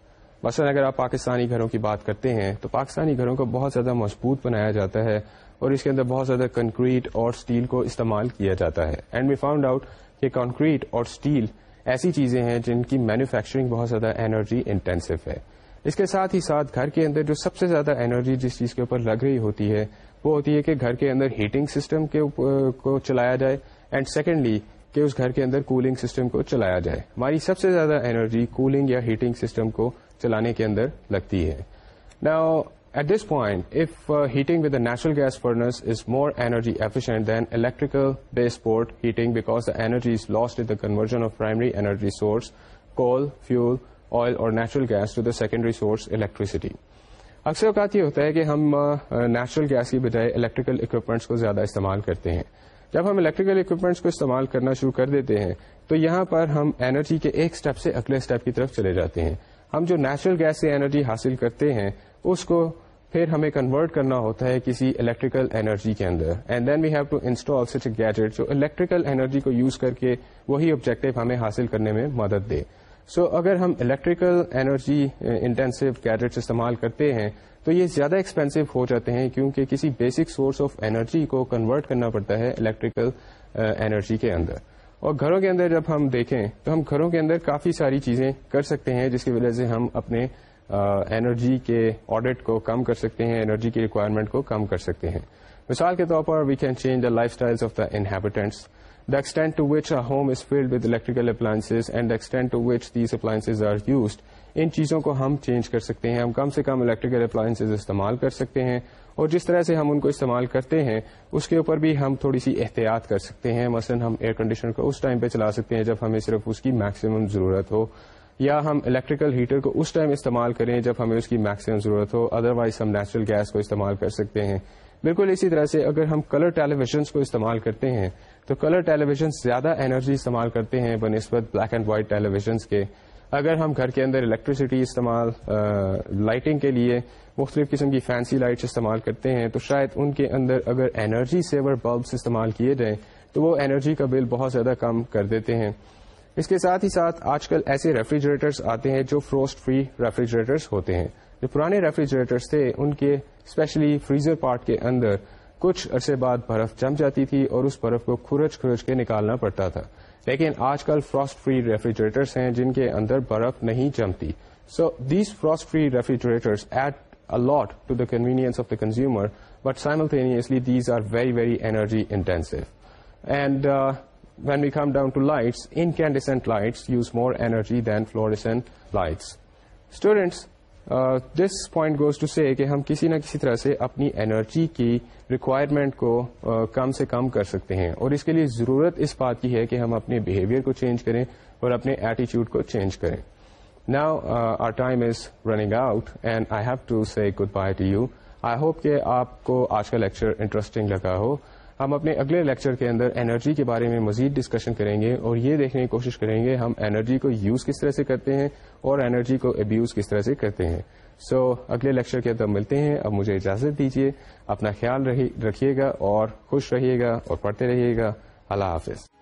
مثلاً اگر آپ پاکستانی گھروں کی بات کرتے ہیں تو پاکستانی گھروں کو بہت زیادہ مضبوط بنایا جاتا ہے اور اس کے اندر بہت زیادہ کنکریٹ اور اسٹیل کو استعمال کیا جاتا ہے اینڈ وی فاؤنڈ آؤٹ کہ کنکریٹ اور اسٹیل ایسی چیزیں ہیں جن کی مینوفیکچرنگ بہت زیادہ انرجی انٹینسو ہے اس کے ساتھ ہی ساتھ گھر کے اندر جو سب سے زیادہ انرجی جس چیز کے اوپر لگ رہی ہوتی ہے وہ ہوتی ہے کہ گھر کے اندر ہیٹنگ سسٹم کے کو چلایا جائے اینڈ سیکنڈلی کہ اس گھر کے اندر کولنگ سسٹم کو چلایا جائے ہماری سب سے زیادہ انرجی کولنگ یا ہیٹنگ سسٹم کو چلانے کے اندر لگتی ہے at this point if heating uh, with with natural gas gas is more energy efficient than than baseboard heating because the energy is lost in the conversion of primary energy source coal fuel oil اور natural gas to the secondary source electricity اکثر اوقات یہ ہوتا ہے کہ ہم نیچرل گیس کی بجائے الیکٹریکل اکوپمنٹس کو زیادہ استعمال کرتے ہیں جب ہم الیکٹریکل اکوپمنٹس کو استعمال کرنا شروع کر دیتے ہیں تو یہاں پر ہم انرجی کے ایک سٹیپ سے اگلے سٹیپ کی طرف چلے جاتے ہیں ہم جو نیچرل گیس سے انرجی حاصل کرتے ہیں اس کو پھر ہمیں کنورٹ کرنا ہوتا ہے کسی الیکٹریکل انرجی کے اندر and then we have to install such a gadget جو الیکٹریکل انرجی کو یوز کر کے وہی آبجیکٹو ہمیں حاصل کرنے میں مدد دے سو so, اگر ہم الیکٹریکل انرجی انٹینسو گیجٹ استعمال کرتے ہیں تو یہ زیادہ ایکسپینسو ہو جاتے ہیں کیونکہ کسی بیسک سورس آف اینرجی کو کنورٹ کرنا پڑتا ہے الیکٹریکل اینرجی eh, کے اندر اور گھروں کے اندر جب ہم دیکھیں تو ہم گھروں کے اندر کافی ساری چیزیں کر سکتے ہیں جس کی وجہ سے ہم اپنے انرجی کے آڈٹ کو کم کر سکتے ہیں انرجی کی ریکوائرمنٹ کو کم کر سکتے ہیں مثال کے طور پر we can change the lifestyle of the inhabitants the extent to which a home filled with electrical appliances and extent to which these appliances are used ان چیزوں کو ہم چینج کر سکتے ہیں ہم کم سے کم الیکٹریکل اپلائنس استعمال کر سکتے ہیں اور جس طرح سے ہم ان کو استعمال کرتے ہیں اس کے اوپر بھی ہم تھوڑی سی احتیاط کر سکتے ہیں مثلاً ہم ایئر کنڈیشنر کو اس ٹائم پہ چلا سکتے ہیں جب ہمیں صرف اس کی میکسیمم ضرورت ہو یا ہم الیکٹریکل ہیٹر کو اس ٹائم استعمال کریں جب ہمیں اس کی میکسیمم ضرورت ہو ادر وائز ہم نیچرل گیس کو استعمال کر سکتے ہیں بالکل اسی طرح سے اگر ہم کلر ٹیلی ویژنس کو استعمال کرتے ہیں تو کلر ٹیلی ویژن زیادہ انرجی استعمال کرتے ہیں بہ نسبت black and white televisions کے اگر ہم گھر کے اندر الیکٹریسٹی استعمال لائٹنگ کے لیے مختلف قسم کی فینسی لائٹس استعمال کرتے ہیں تو شاید ان کے اندر اگر انرجی سیور بلبس استعمال کیے جائیں تو وہ انرجی کا بل بہت زیادہ کم کر دیتے ہیں اس کے ساتھ ہی ساتھ آج کل ایسے ریفریجریٹرس آتے ہیں جو فروسٹ فری ریفریجریٹرس ہوتے ہیں جو پرانے ریفریجریٹرس تھے ان کے اسپیشلی فریزر پارٹ کے اندر کچھ عرصے بعد برف جم جاتی تھی اور اس برف کو کھرج کھرج کے نکالنا پڑتا تھا لیکن آج کل فراسٹ فری ریفریجریٹرس ہیں جن کے اندر برف نہیں جمتی so these frost free refrigerators add a lot to the convenience of the consumer but simultaneously these are very very energy intensive and when we come down to lights incandescent light use more energy than fluorescent lights students this point goes to see کہ ہم کسی نہ کسی طرح سے اپنی ارجی کی ریکوائرمنٹ کو کم سے کم کر سکتے ہیں اور اس کے لیے ضرورت اس بات کی ہے کہ ہم اپنے بہیویئر کو چینج کریں اور اپنے ایٹیچیوڈ کو چینج کریں نا our time is running out and I have to say goodbye to you I hope کہ آپ کو آج کا لیکچر انٹرسٹنگ لگا ہو ہم اپنے اگلے لیکچر کے اندر انرجی کے بارے میں مزید ڈسکشن کریں گے اور یہ دیکھنے کی کوشش کریں گے ہم انرجی کو یوز کس طرح سے کرتے ہیں اور انرجی کو ابیوز کس طرح سے کرتے ہیں سو so, اگلے لیکچر کے اندر ملتے ہیں اب مجھے اجازت دیجیے اپنا خیال رکھیے گا اور خوش رہیے گا اور پڑھتے رہیے گا اللہ حافظ